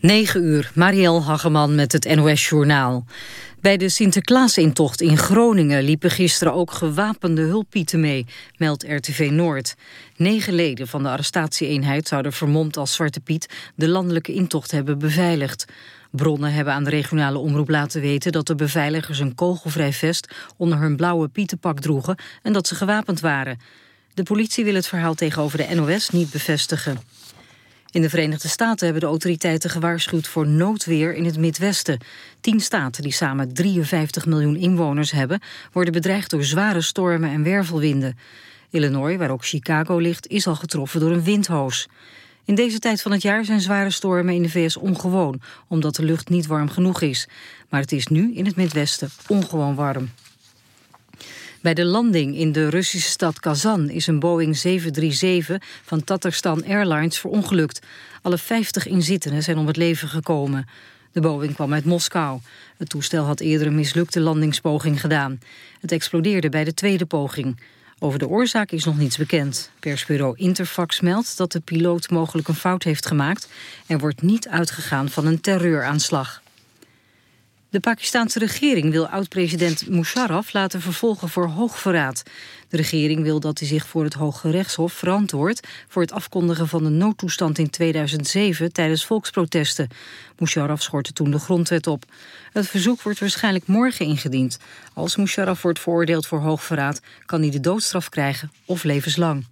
9 uur, Marielle Hageman met het NOS Journaal. Bij de Sinterklaasintocht in Groningen liepen gisteren ook gewapende hulppieten mee, meldt RTV Noord. Negen leden van de arrestatieeenheid zouden vermomd als Zwarte Piet de landelijke intocht hebben beveiligd. Bronnen hebben aan de regionale omroep laten weten dat de beveiligers een kogelvrij vest onder hun blauwe pietenpak droegen en dat ze gewapend waren. De politie wil het verhaal tegenover de NOS niet bevestigen. In de Verenigde Staten hebben de autoriteiten gewaarschuwd voor noodweer in het Midwesten. Tien staten die samen 53 miljoen inwoners hebben... worden bedreigd door zware stormen en wervelwinden. Illinois, waar ook Chicago ligt, is al getroffen door een windhoos. In deze tijd van het jaar zijn zware stormen in de VS ongewoon... omdat de lucht niet warm genoeg is. Maar het is nu in het Midwesten ongewoon warm. Bij de landing in de Russische stad Kazan is een Boeing 737 van Tatarstan Airlines verongelukt. Alle 50 inzittenden zijn om het leven gekomen. De Boeing kwam uit Moskou. Het toestel had eerder een mislukte landingspoging gedaan. Het explodeerde bij de tweede poging. Over de oorzaak is nog niets bekend. Persbureau Interfax meldt dat de piloot mogelijk een fout heeft gemaakt. Er wordt niet uitgegaan van een terreuraanslag. De Pakistanse regering wil oud-president Musharraf laten vervolgen voor hoogverraad. De regering wil dat hij zich voor het Hoge Rechtshof verantwoordt... voor het afkondigen van de noodtoestand in 2007 tijdens volksprotesten. Musharraf schortte toen de grondwet op. Het verzoek wordt waarschijnlijk morgen ingediend. Als Musharraf wordt veroordeeld voor hoogverraad... kan hij de doodstraf krijgen of levenslang.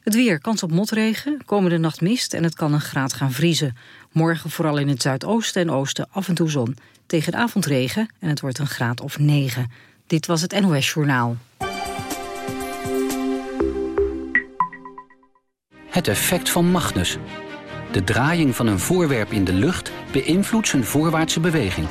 Het weer, kans op motregen, komende nacht mist en het kan een graad gaan vriezen. Morgen vooral in het zuidoosten en oosten af en toe zon. Tegen de avondregen en het wordt een graad of 9. Dit was het NOS Journaal. Het effect van Magnus. De draaiing van een voorwerp in de lucht beïnvloedt zijn voorwaartse beweging.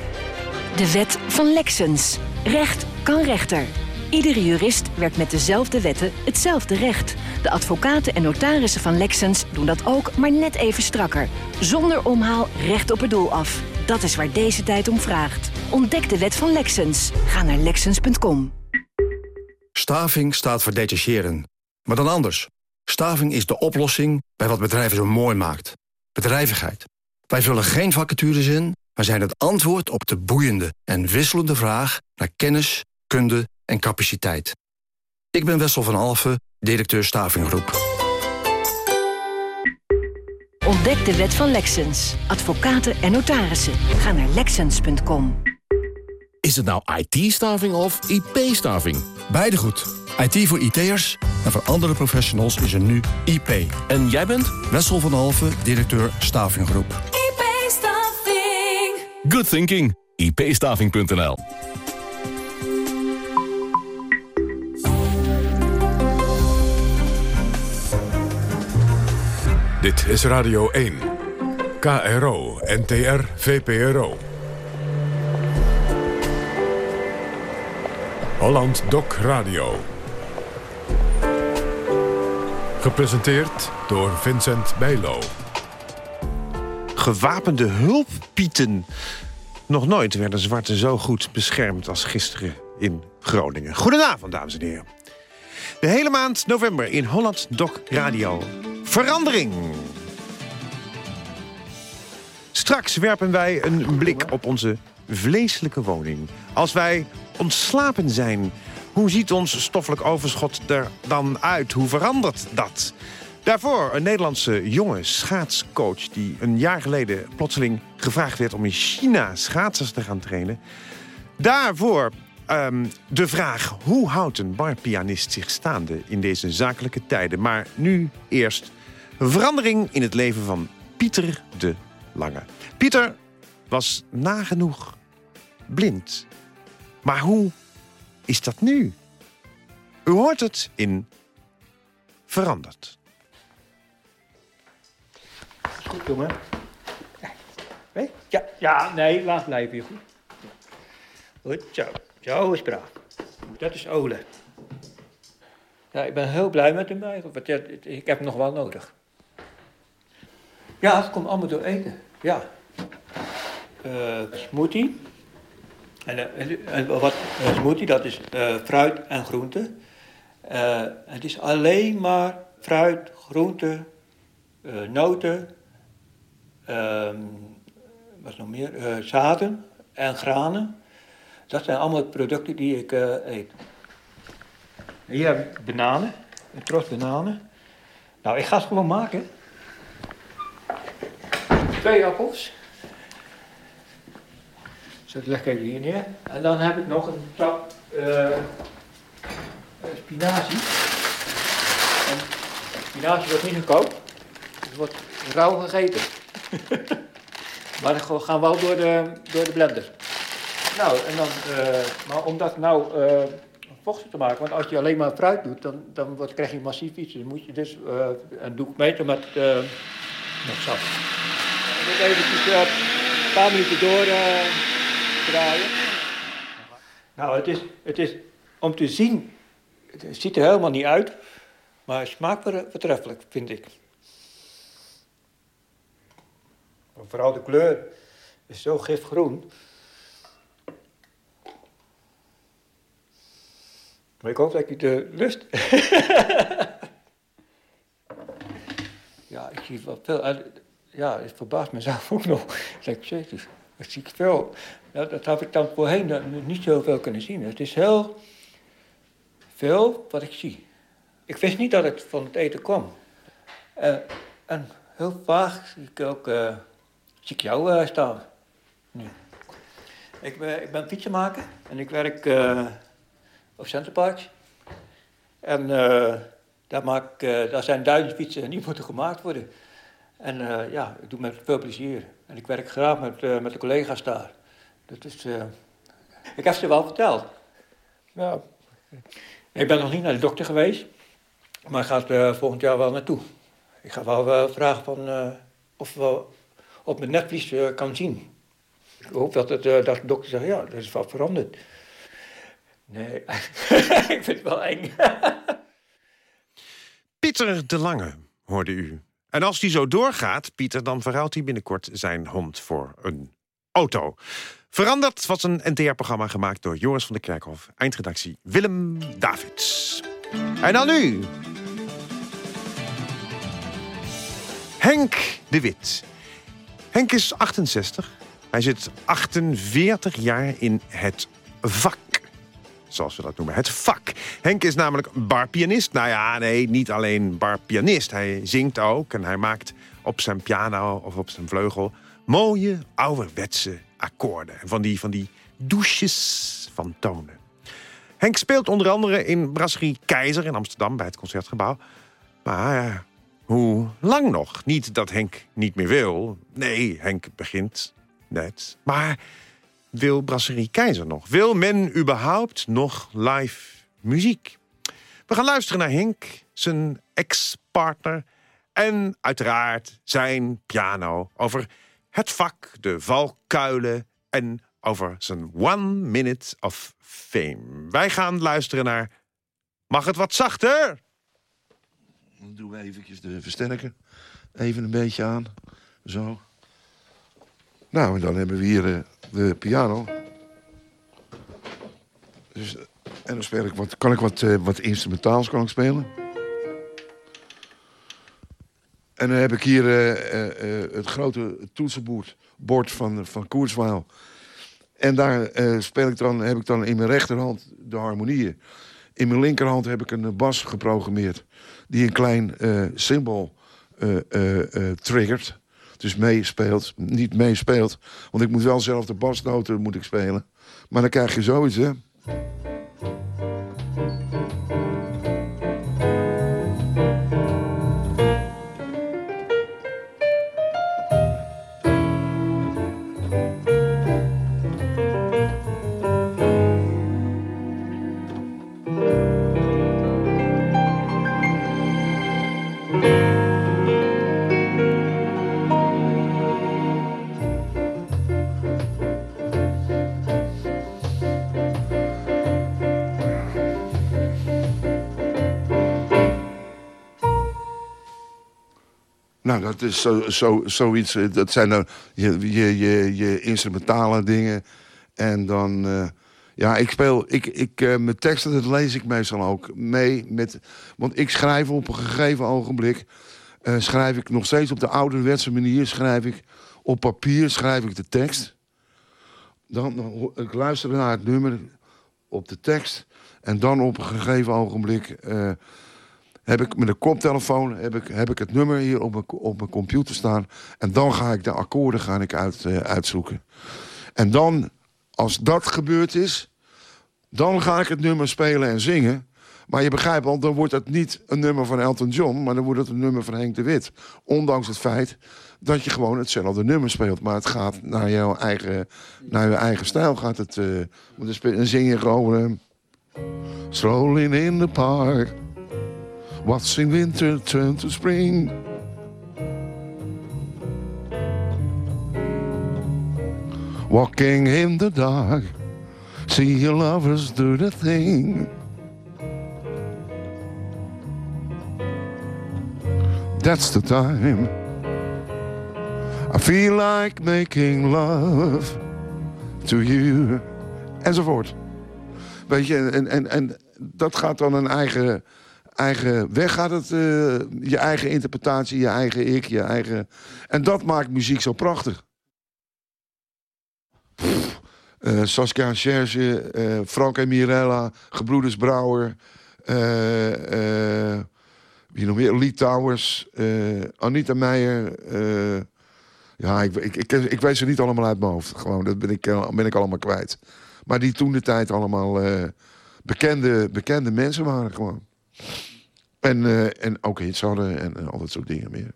De wet van Lexens. Recht kan rechter. Iedere jurist werkt met dezelfde wetten hetzelfde recht. De advocaten en notarissen van Lexens doen dat ook, maar net even strakker. Zonder omhaal recht op het doel af. Dat is waar deze tijd om vraagt. Ontdek de wet van Lexens. Ga naar Lexens.com. Staving staat voor detacheren. Maar dan anders. Staving is de oplossing bij wat bedrijven zo mooi maakt. Bedrijvigheid. Wij vullen geen vacatures in, maar zijn het antwoord op de boeiende en wisselende vraag naar kennis, kunde en capaciteit. Ik ben Wessel van Alfen, directeur Stavinggroep. Ontdek de wet van Lexens. Advocaten en notarissen. Ga naar Lexens.com. Is het nou IT-staving of IP-staving? Beide goed. IT voor IT'ers en voor andere professionals is er nu IP. En jij bent? Wessel van Alfen, directeur Stavinggroep. IP-staving. Good thinking. ipstaving.nl Dit is Radio 1. KRO, NTR, VPRO. Holland Doc Radio. Gepresenteerd door Vincent Bijlo. Gewapende hulppieten. Nog nooit werden zwarte zo goed beschermd als gisteren in Groningen. Goedenavond, dames en heren. De hele maand november in Holland Doc Radio. Verandering. Straks werpen wij een blik op onze vleeselijke woning. Als wij ontslapen zijn, hoe ziet ons stoffelijk overschot er dan uit? Hoe verandert dat? Daarvoor een Nederlandse jonge schaatscoach... die een jaar geleden plotseling gevraagd werd om in China schaatsers te gaan trainen. Daarvoor ehm, de vraag, hoe houdt een barpianist zich staande in deze zakelijke tijden? Maar nu eerst verandering in het leven van Pieter de Lange. Pieter was nagenoeg blind. Maar hoe is dat nu? U hoort het in Veranderd. Goed, jongen. Nee? Ja, ja, nee, laat blijven, je goed. Goed, zo. Zo is braaf. Dat is Ole. Ja, ik ben heel blij met hem eigenlijk, want ja, ik heb hem nog wel nodig. Ja, het komt allemaal door eten, ja. Eh smoothie. En, eh, en wat een smoothie, dat is eh, fruit en groente. Eh, het is alleen maar fruit, groente, eh, noten, ehm, wat nog meer, eh, zaden en granen. Dat zijn allemaal producten die ik eh, eet. Hier heb ik bananen, een tros bananen. Nou, ik ga het gewoon maken. Twee appels. Zo, dat leg ik even hier neer. En dan heb ik nog een trap eh, spinazie. En spinazie wordt niet gekookt. Het wordt rauw gegeten. maar dan gaan we wel door de, door de blender. Nou, en dan, eh, maar om dat nou eh, vochtig te maken, want als je alleen maar fruit doet, dan, dan wordt, krijg je massief iets. Dan moet je dus, eh en doe ik meten met, met sap. Moet eventjes eh, een paar minuten door eh. Nou, het is, het is om te zien, het ziet er helemaal niet uit, maar smaakt voortreffelijk, vind ik. Vooral de kleur is zo gifgroen. Maar ik hoop dat ik de lust. ja, ik zie wel veel. En, Ja, het verbaast mezelf ook nog. Ik denk, jezus, dat zie ik veel. Ja, dat heb ik dan voorheen niet zoveel kunnen zien. Het is heel veel wat ik zie. Ik wist niet dat het van het eten kwam. Eh, en heel vaag zie ik ook eh, zie ik jou eh, staan. Ik, ben, ik ben fietsenmaker en ik werk op Centerparks. En daar, maak, daar zijn duizend fietsen die moeten gemaakt worden. En eh, ja, ik doe het met veel plezier. En ik werk graag met, eh, met de collega's daar. Dat is, eh, ik heb ze wel verteld. Ja. Ik ben nog niet naar de dokter geweest, maar ik ga er eh, volgend jaar wel naartoe. Ik ga wel vragen van, eh, of wel op mijn netvlies kan zien. Ik hoop dat, het, dat de dokter zegt, ja, dat is wat veranderd. Nee, ik vind het wel eng. Pieter de Lange, hoorde u. En als die zo doorgaat, Pieter, dan verruilt hij binnenkort zijn hond voor een auto. Veranderd was een NTR-programma gemaakt door Joris van der Kerkhof. Eindredactie Willem Davids. En dan nu... Henk de Wit. Henk is 68. Hij zit 48 jaar in het vak. Zoals we dat noemen, het vak. Henk is namelijk barpianist. Nou ja, nee, niet alleen barpianist. Hij zingt ook en hij maakt op zijn piano of op zijn vleugel... mooie, ouderwetse akkoorden. En van die, van die douches van tonen. Henk speelt onder andere in Brasserie Keizer in Amsterdam... bij het Concertgebouw. Maar eh, hoe lang nog? Niet dat Henk niet meer wil. Nee, Henk begint net. Maar wil Brasserie Keizer nog? Wil men überhaupt nog live muziek? We gaan luisteren naar Henk, zijn ex-partner... en uiteraard zijn piano over het vak, de valkuilen... en over zijn One Minute of Fame. Wij gaan luisteren naar... Mag het wat zachter? Dan doen we eventjes de versterker even een beetje aan. Zo. Nou, en dan hebben we hier eh, de piano. Dus, en dan speel ik wat, kan ik wat, eh, wat instrumentaals kan ik spelen. En dan heb ik hier eh, het grote toetsenbord bord van, van Koerswaal. En daar speel ik dan, heb ik dan in mijn rechterhand de harmonieën. In mijn linkerhand heb ik een bas geprogrammeerd. Die een klein symbool triggert. Dus meespeelt. Niet meespeelt. Want ik moet wel zelf de basnoten moet ik spelen. Maar dan krijg je zoiets, hè. Nou, dat is zo, zo, zoiets. eh, Dat zijn dan je, je, je, je instrumentale dingen. En dan. eh, ja, ik speel. Ik, ik, eh, mijn teksten, dat lees ik meestal ook mee. Met, want ik schrijf op een gegeven ogenblik. schrijf ik nog steeds op de ouderwetse manier. Schrijf ik Op papier schrijf ik de tekst. Dan, ik luister naar het nummer op de tekst. En dan op een gegeven ogenblik heb ik met een koptelefoon heb ik, heb ik het nummer hier op mijn, op mijn computer staan. En dan ga ik de akkoorden ga ik uit, uh, uitzoeken. En dan, als dat gebeurd is, dan ga ik het nummer spelen en zingen. Maar je begrijpt al, dan wordt het niet een nummer van Elton John... maar dan wordt het een nummer van Henk de Wit. Ondanks het feit dat je gewoon hetzelfde nummer speelt. Maar het gaat naar jouw eigen, naar je eigen stijl. Gaat het, uh, dan zing je gewoon... Uh, Strolling in the park Watching winter turn to spring Walking in the dark See your lovers do the thing That's the time I feel like making love to you. Enzovoort. Weet je, en, en, en dat gaat dan een eigen, eigen weg. Gaat het, uh, je eigen interpretatie, je eigen ik, je eigen... En dat maakt muziek zo prachtig. Uh, Saskia Serge, uh, Frank en Mirella, Gebroeders Brouwer... wie nog meer? Lee Towers, Anita Meijer... Ja, ik, ik, ik, ik, weet ze niet allemaal uit mijn hoofd. Gewoon, dat ben ik, eh, ben ik allemaal kwijt. Maar die toen de tijd allemaal bekende, bekende mensen waren gewoon. En, uh, en ook hits hadden en uh, al dat soort dingen meer.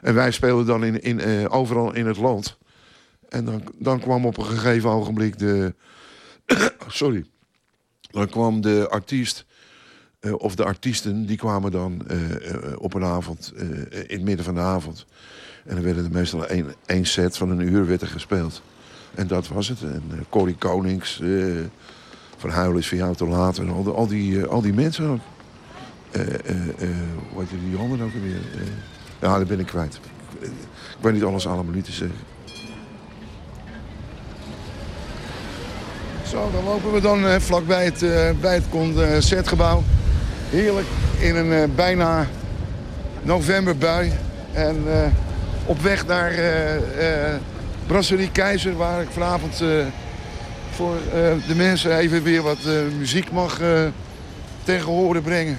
En wij speelden dan in, in, overal in het land. En dan, dan kwam op een gegeven ogenblik de... sorry. Dan kwam de artiest... of de artiesten, die kwamen dan op een avond... in het midden van de avond en dan werden er meestal één, set van een uur werd er gespeeld. En dat was het. En Corrie Konings, Van Huilen is voor te laat. En al, die, al die mensen. Uh, hoe heet die anderen ook weer? ja, dat ben ik kwijt. Ik, weet niet alles allemaal niet te zeggen. Zo, dan lopen we dan vlakbij het, bij het concertgebouw. Heerlijk in een bijna novemberbui. En op weg naar Brasserie Keizer... waar ik vanavond voor de mensen even weer wat muziek mag tegen horen brengen.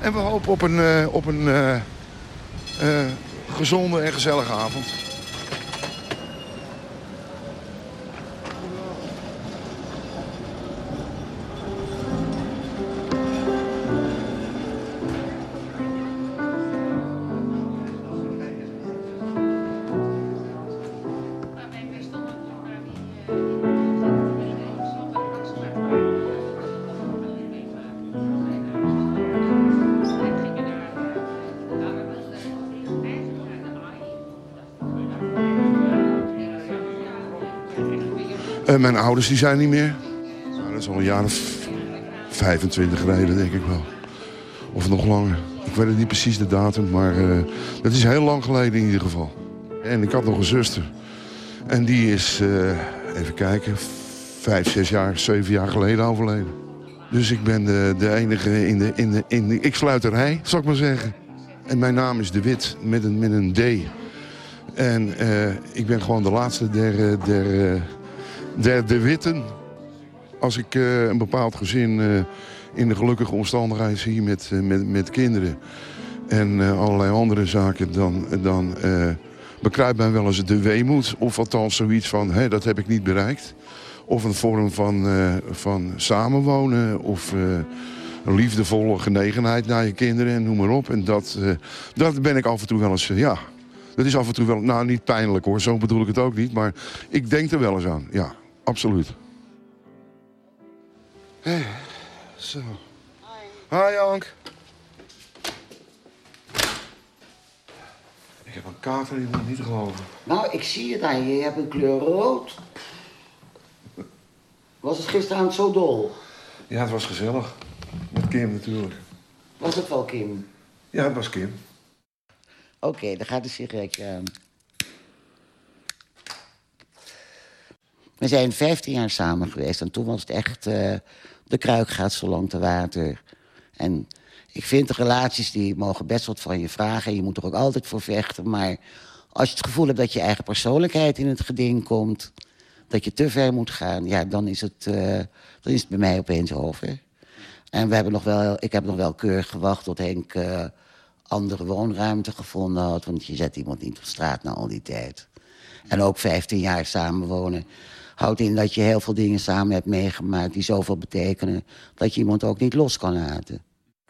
En we hopen op een, op een gezonde en gezellige avond. Mijn ouders die zijn niet meer. Nou, dat is al een jaar of 25 geleden, denk ik wel. Of nog langer. Ik weet het niet precies de datum, maar uh, dat is heel lang geleden in ieder geval. En ik had nog een zuster. En die is, uh, even kijken, vijf, zes jaar, zeven jaar geleden overleden. Dus ik ben de, de enige in de, in, de, in de ik-sluiterij, zal ik maar zeggen. En mijn naam is De Wit, met een, met een D. En ik ben gewoon de laatste der, der, de, de witten. Als ik uh, een bepaald gezin uh, in de gelukkige omstandigheid zie met, uh, met, met kinderen... en allerlei andere zaken, dan, dan bekruipt mij wel eens de weemoed. Of althans zoiets van, hé, dat heb ik niet bereikt. Of een vorm van, van samenwonen of liefdevolle genegenheid naar je kinderen en noem maar op. En dat, dat ben ik af en toe wel eens, ja... Dat is af en toe wel, nou niet pijnlijk hoor, zo bedoel ik het ook niet. Maar ik denk er wel eens aan, ja absoluut. Hey, zo. Hi. Hi, Jank. Ik heb een kater, die moet niet geloven. Nou, ik zie het aan je. Je hebt een kleur rood. Was het gisteravond zo dol? Ja, het was gezellig. Met Kim natuurlijk. Was het wel Kim? Ja, het was Kim. Oké, okay, dan gaat de sigaretje aan. We zijn 15 jaar samen geweest en toen was het echt... Uh, de kruik gaat zo lang te water. En ik vind de relaties die mogen best wat van je vragen. Je moet er ook altijd voor vechten. Maar Als je het gevoel hebt dat je eigen persoonlijkheid in het geding komt... dat je te ver moet gaan, ja, dan is het, uh, dan is het bij mij opeens over. En we hebben nog wel, ik heb nog wel keurig gewacht tot Henk uh, andere woonruimte gevonden had. Want je zet iemand niet op straat na al die tijd. En ook 15 jaar samenwonen houdt in dat je heel veel dingen samen hebt meegemaakt... die zoveel betekenen dat je iemand ook niet los kan laten.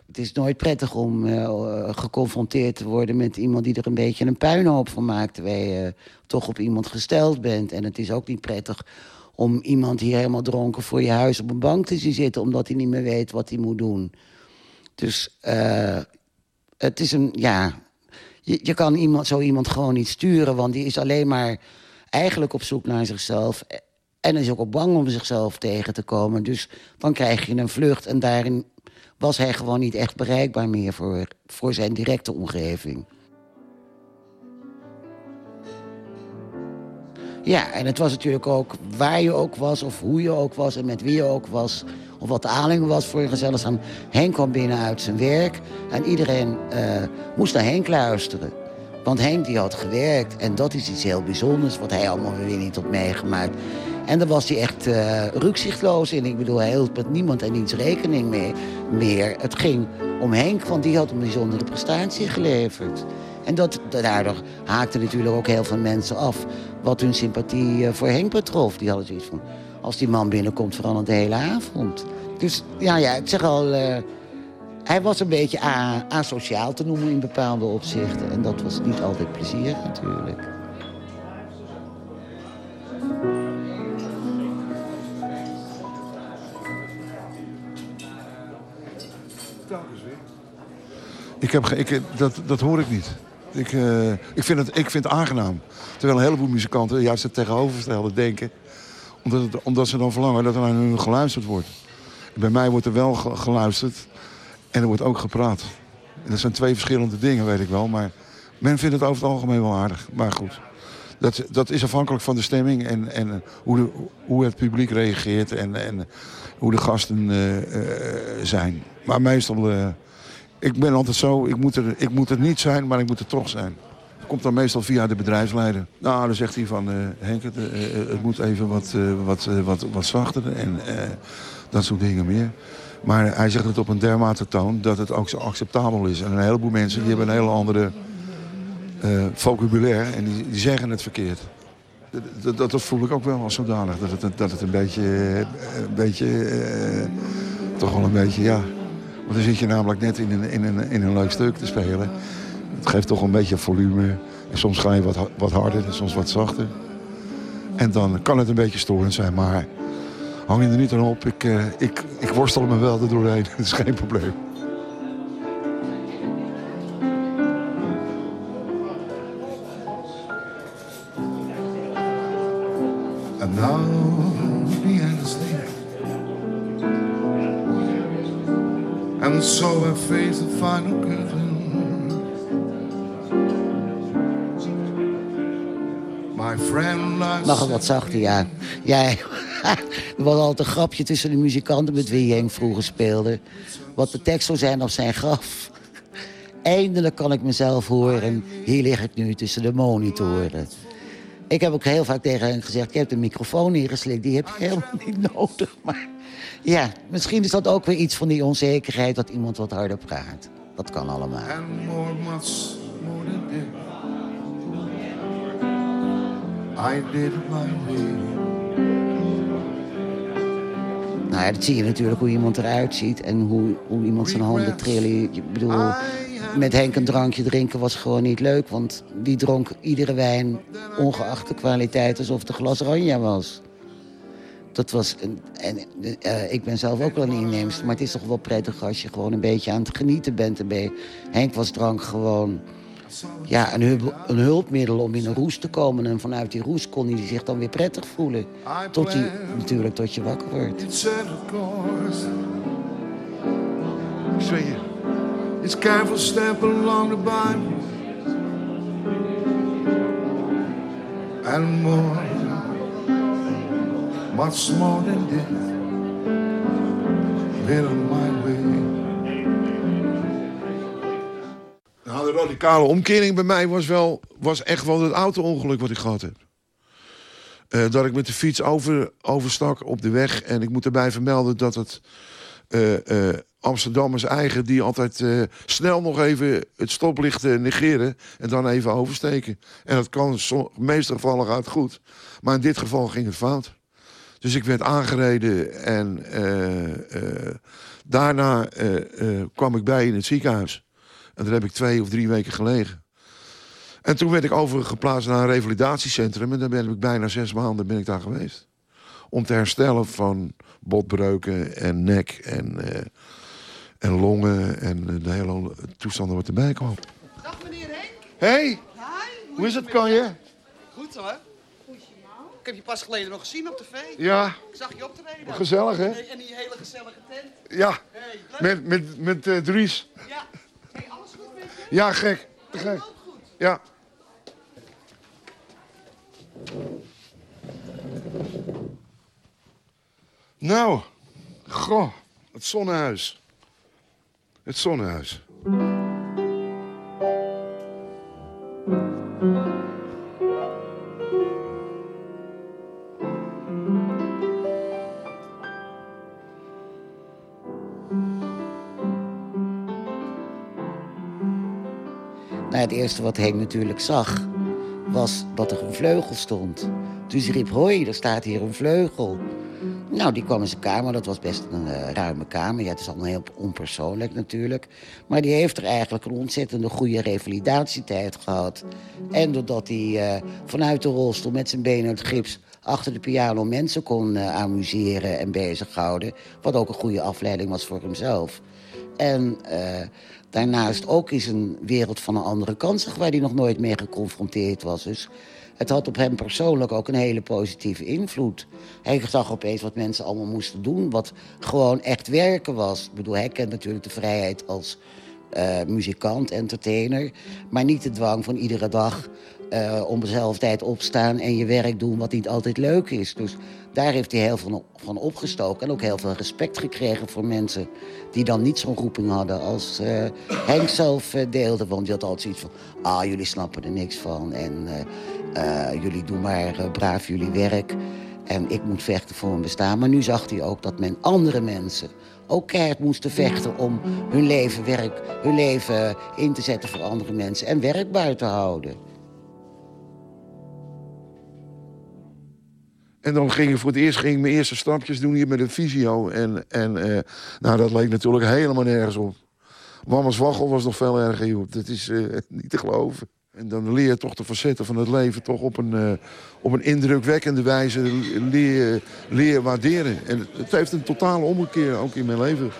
Het is nooit prettig om uh, geconfronteerd te worden met iemand... die er een beetje een puinhoop van maakt... terwijl je toch op iemand gesteld bent. En het is ook niet prettig om iemand hier helemaal dronken voor je huis op een bank te zien zitten... omdat hij niet meer weet wat hij moet doen. Dus uh, het is een, ja... Je, je kan iemand, zo iemand gewoon niet sturen... want die is alleen maar eigenlijk op zoek naar zichzelf... En is ook op bang om zichzelf tegen te komen. Dus dan krijg je een vlucht. En daarin was hij gewoon niet echt bereikbaar meer voor, voor zijn directe omgeving. Ja, en het was natuurlijk ook waar je ook was, of hoe je ook was... en met wie je ook was, of wat de aanleiding was voor je gezelligheid. Henk kwam binnen uit zijn werk en iedereen uh, moest naar Henk luisteren. Want Henk die had gewerkt en dat is iets heel bijzonders... wat hij allemaal weer niet had meegemaakt. En daar was hij echt uh, rukzichtloos in. Ik bedoel, hij hield met niemand en niets rekening mee, meer. Het ging om Henk, want die had een bijzondere prestatie geleverd. En dat, daardoor haakten natuurlijk ook heel veel mensen af... wat hun sympathie uh, voor Henk betrof. Die hadden zoiets van, als die man binnenkomt, verandert de hele avond. Dus ja, ja ik zeg al... hij was een beetje asociaal te noemen in bepaalde opzichten. En dat was niet altijd plezierig natuurlijk. Ik heb, ik, dat, dat hoor ik niet. Ik, uh, ik, vind het, ik vind aangenaam. Terwijl een heleboel muzikanten juist het tegenovergestelde denken. Omdat, het, omdat ze dan verlangen dat er naar hun geluisterd wordt. Bij mij wordt er wel geluisterd en er wordt ook gepraat. En dat zijn twee verschillende dingen, weet ik wel. Maar men vindt het over het algemeen wel aardig. Maar goed, dat, dat is afhankelijk van de stemming en, en hoe, hoe het publiek reageert en, en hoe de gasten uh, uh, zijn. Maar meestal, uh, ik ben altijd zo, ik moet, er, ik moet er niet zijn, maar ik moet er toch zijn. Dat komt dan meestal via de bedrijfsleider. Nou, dan zegt hij van, Henk, het, het, moet even wat, wat, wat, wat zachter en dat soort dingen meer. Maar hij zegt het op een dermate toon dat het ook zo acceptabel is. En een heleboel mensen die hebben een hele andere uh, vocabulaire en die, die, zeggen het verkeerd. Dat, dat, dat, voel ik ook wel als zodanig. Dat het, dat het een beetje, een beetje uh, toch wel een beetje, ja. Want dan zit je namelijk net in een, in, een, in een leuk stuk te spelen. Het geeft toch een beetje volume. En soms ga je wat, wat harder en soms wat zachter. En dan kan het een beetje storend zijn, maar hang je er niet aan op. Ik, uh, ik, ik worstel me wel er doorheen. Dat is geen probleem. And now behind the snare And so I face the final curtain My friend Mag het wat zachter, ja. Jij... er was altijd een grapje tussen de muzikanten met wie Henk vroeger speelde. Wat de tekst zou zijn op zijn graf. Eindelijk kan ik mezelf horen. Hier lig ik nu tussen de monitoren. Ik heb ook heel vaak tegen hen gezegd... ik heb de microfoon ingeslikt, die heb je helemaal niet nodig. Maar ja, misschien is dat ook weer iets van die onzekerheid... dat iemand wat harder praat. Dat kan allemaal. I did my way. Nou ja, dat zie je natuurlijk hoe iemand eruit ziet... en hoe, hoe iemand zijn handen trillen. Ik bedoel, met Henk een drankje drinken was gewoon niet leuk... want die dronk iedere wijn, ongeacht de kwaliteit... alsof het een glas oranje was. Dat was... En, uh, ik ben zelf ook wel een inneemster... maar het is toch wel prettig als je gewoon een beetje aan het genieten bent. En Henk was drank gewoon ja, een, een, hulpmiddel om in een roes te komen. En vanuit die roes kon hij zich dan weer prettig voelen. Tot hij natuurlijk tot je wakker wordt. It's careful step along the Bible. And more, much more than this. Little my way. Radicale omkering bij mij was, wel, was echt wel het auto-ongeluk wat ik gehad heb. Eh, dat ik met de fiets over, overstak op de weg. En ik moet erbij vermelden dat het eh, Amsterdammers eigen... die altijd snel nog even het stoplicht negeren... en dan even oversteken. En dat kan meestal gevallen uit goed. Maar in dit geval ging het fout. Dus ik werd aangereden en daarna kwam ik bij in het ziekenhuis. En daar heb ik twee of drie weken gelegen. En toen werd ik overgeplaatst naar een revalidatiecentrum... en daar ben ik bijna zes maanden ben ik daar geweest. Om te herstellen van botbreuken en nek en, eh, en longen... en eh, de hele toestanden wat erbij kwam. Dag meneer Henk. Hey, hoe is het, kan je? Goed hoor. Ik heb je pas geleden nog gezien op tv. Ja. Ik zag je optreden. Gezellig, hè? En die hele gezellige tent. Ja, Hey, met, met, met eh, Dries. Ja. Ja, gek. Te gek. Ja. Nou, goh, het zonnehuis. Het zonnehuis. Nou, het eerste wat Henk natuurlijk zag, was dat er een vleugel stond. Dus hij riep, hoi, er staat hier een vleugel. Nou, die kwam in zijn kamer, dat was best een eh, ruime kamer. Ja, het is allemaal heel onpersoonlijk natuurlijk. Maar die heeft er eigenlijk een ontzettende goede revalidatietijd gehad. En doordat hij eh, vanuit de rolstoel met zijn benen uit gips... achter de piano mensen kon eh, amuseren en bezighouden... wat ook een goede afleiding was voor hemzelf. En daarnaast ook is een wereld van een andere kant... zag, waar hij nog nooit mee geconfronteerd was. Dus het had op hem persoonlijk ook een hele positieve invloed. Hij zag opeens wat mensen allemaal moesten doen... wat gewoon echt werken was. Ik bedoel, hij kent natuurlijk de vrijheid als eh, muzikant, entertainer... maar niet de dwang van iedere dag eh, om dezelfde tijd opstaan... en je werk doen wat niet altijd leuk is. Dus daar heeft hij heel veel van opgestoken... en ook heel veel respect gekregen voor mensen... die dan niet zo'n roeping hadden als eh, Henk zelf eh, deelde. Want die had altijd zoiets van... ah, jullie snappen er niks van... en jullie doen maar braaf jullie werk... En ik moet vechten voor mijn bestaan. Maar nu zag hij ook dat men andere mensen ook keihard moesten vechten... om hun leven, werk, hun leven in te zetten voor andere mensen... en werkbaar te houden. En dan ging ik voor het eerst ging ik mijn eerste stapjes doen hier met een visio. En, en eh, nou, dat leek natuurlijk helemaal nergens op. Mama's waggel was nog veel erger, joh. Dat is eh, niet te geloven. En dan leer je toch de facetten van het leven toch op een, eh, op een indrukwekkende wijze leer, waarderen. En het, heeft een totale ommekeer ook in mijn leven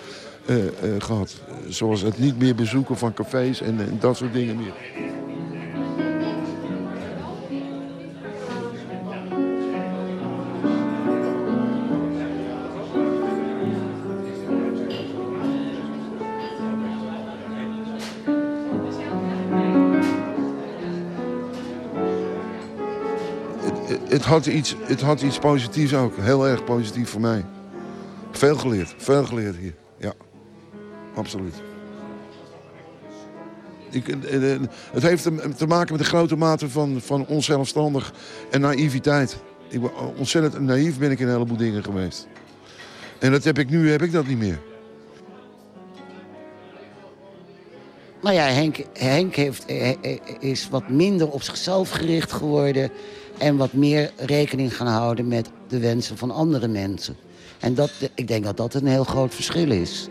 eh, eh, gehad. Zoals het niet meer bezoeken van cafés en, en dat soort dingen meer. Had iets, het had iets positiefs ook. Heel erg positief voor mij. Veel geleerd. Veel geleerd hier. Ja. Absoluut. Ik, eh, eh, het heeft te- maken met de grote mate van, van onzelfstandig en naïviteit. Ik ontzettend naïef ben ik in een heleboel dingen geweest. En dat heb ik nu heb ik dat niet meer. Nou ja, Henk, Henk heeft, eh, eh, is wat minder op zichzelf gericht geworden... en wat meer rekening gaan houden met de wensen van andere mensen. En dat, ik denk dat dat een heel groot verschil is.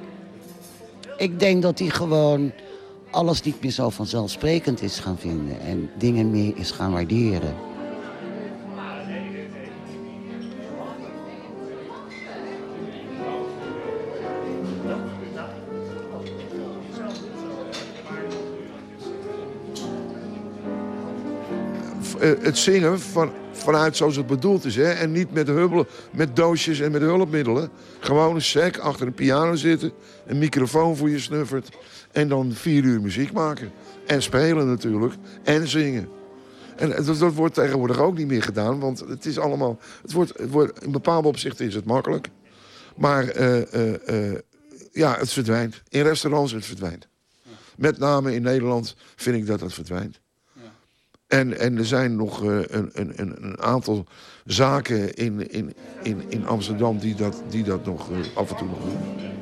Ik denk dat hij gewoon alles niet meer zo vanzelfsprekend is gaan vinden... en dingen meer is gaan waarderen. Het zingen van, vanuit zoals het bedoeld is. Hè? En niet met hubbelen, met doosjes en met hulpmiddelen. Gewoon een sec achter een piano zitten. Een microfoon voor je snuffert. En dan vier uur muziek maken. En spelen natuurlijk. En zingen. En dat, wordt tegenwoordig ook niet meer gedaan. Want het is allemaal... Het wordt, het wordt, in bepaalde opzichten is het makkelijk. Maar eh, eh, eh, ja, het verdwijnt. In restaurants het verdwijnt. met name in Nederland vind ik dat dat verdwijnt. En, en er zijn nog eh, een, een, een, een aantal zaken in, in, in, in Amsterdam die dat, die dat nog eh, af en toe nog doen.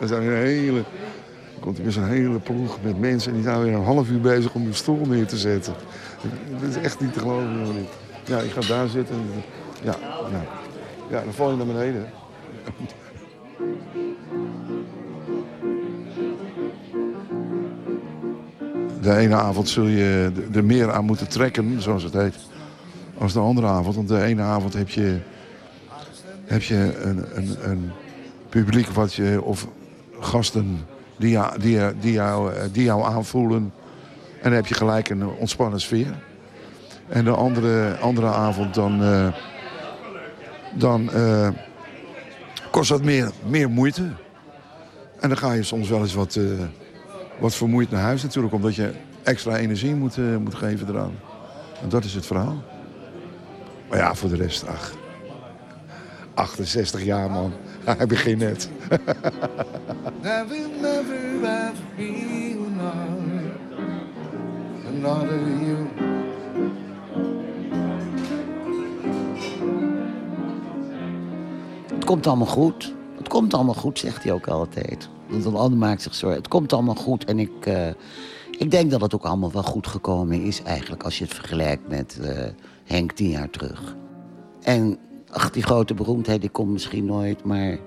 Er zijn een hele, er komt weer zo'n hele ploeg met mensen... en die zijn weer een half uur bezig om hun stoel neer te zetten. Dat is echt niet te geloven. Ja, ik ga daar zitten. Ja, ja. dan val je naar beneden. De ene avond zul je er- er meer aan moeten trekken, zoals het heet, als de andere avond. Want de ene avond heb je, heb je een, een, een publiek wat je, of gasten die jou, die, die, jou, die jou aanvoelen. En dan heb je gelijk een ontspannen sfeer. En de andere, andere avond dan, eh, dan eh, kost dat meer, meer moeite. En dan ga je soms wel eens wat, eh, wat vermoeid naar huis natuurlijk. Omdat je extra energie moet, eh, moet geven eraan. En dat is het verhaal. Maar ja, voor de rest, ach. 68 jaar, man. Hij begint net. Never another you. Komt allemaal goed. Het komt allemaal goed, zegt hij ook altijd. Want een ander maakt zich zorgen. Het komt allemaal goed. En ik, eh, ik denk dat het ook allemaal wel goed gekomen is eigenlijk... als je het vergelijkt met eh, Henk tien jaar terug. En ach, die grote beroemdheid, die komt misschien nooit, maar...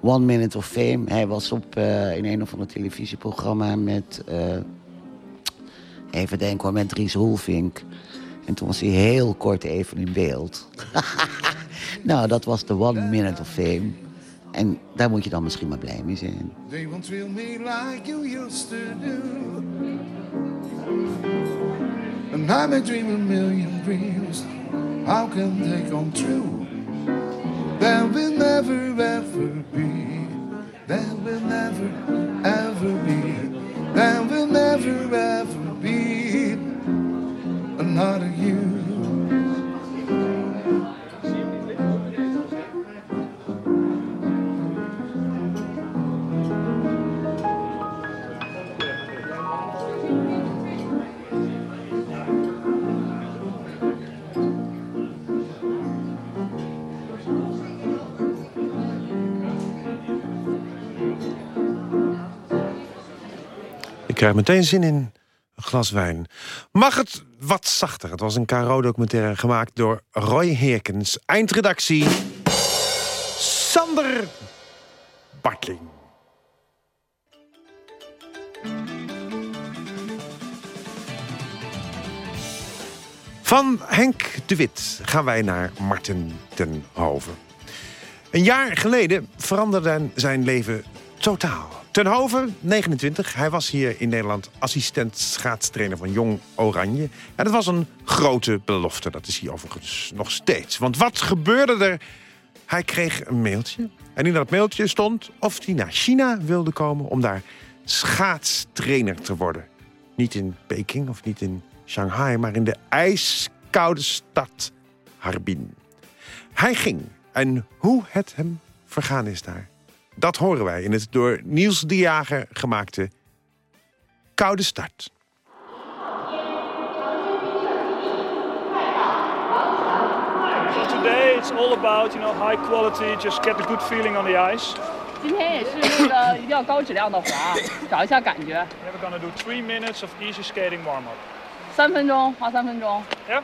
One Minute of Fame. Hij was op, eh, in een of ander televisieprogramma met... even denken hoor, met Dries Roelvink. En toen was hij heel kort even in beeld. nou, dat was de One Minute of Fame. En daar moet je dan misschien maar blij mee zijn. They won't thrill me like you used to do. And I may dream a million dreams. How can they come true? There will never ever be. There will never ever be. There will never ever be another you. Krijg meteen zin in een glas wijn. Mag het wat zachter? Het was een KRO-documentaire gemaakt door Roy Heerkens. Eindredactie Sander Bartling. Van Henk de Wit gaan wij naar Martin ten Hove. Een jaar geleden veranderde zijn leven totaal. Ten Hove, 29, hij was hier in Nederland assistent schaatstrainer van Jong Oranje. En dat was een grote belofte, dat is hier overigens nog steeds. Want wat gebeurde er? Hij kreeg een mailtje. En in dat mailtje stond of hij naar China wilde komen om daar schaatstrainer te worden. Niet in Peking of niet in Shanghai, maar in de ijskoude stad Harbin. Hij ging en hoe het hem vergaan is daar. Dat horen wij in het door Niels de Jager gemaakte Koude Start. So today it's all about you know high quality, just get a good feeling on the ice. 今天也是那个一定要高质量的滑，找一下感觉。 Yeah, we're gonna do three minutes of easy skating warm up. 三分钟，滑三分钟。 Yeah?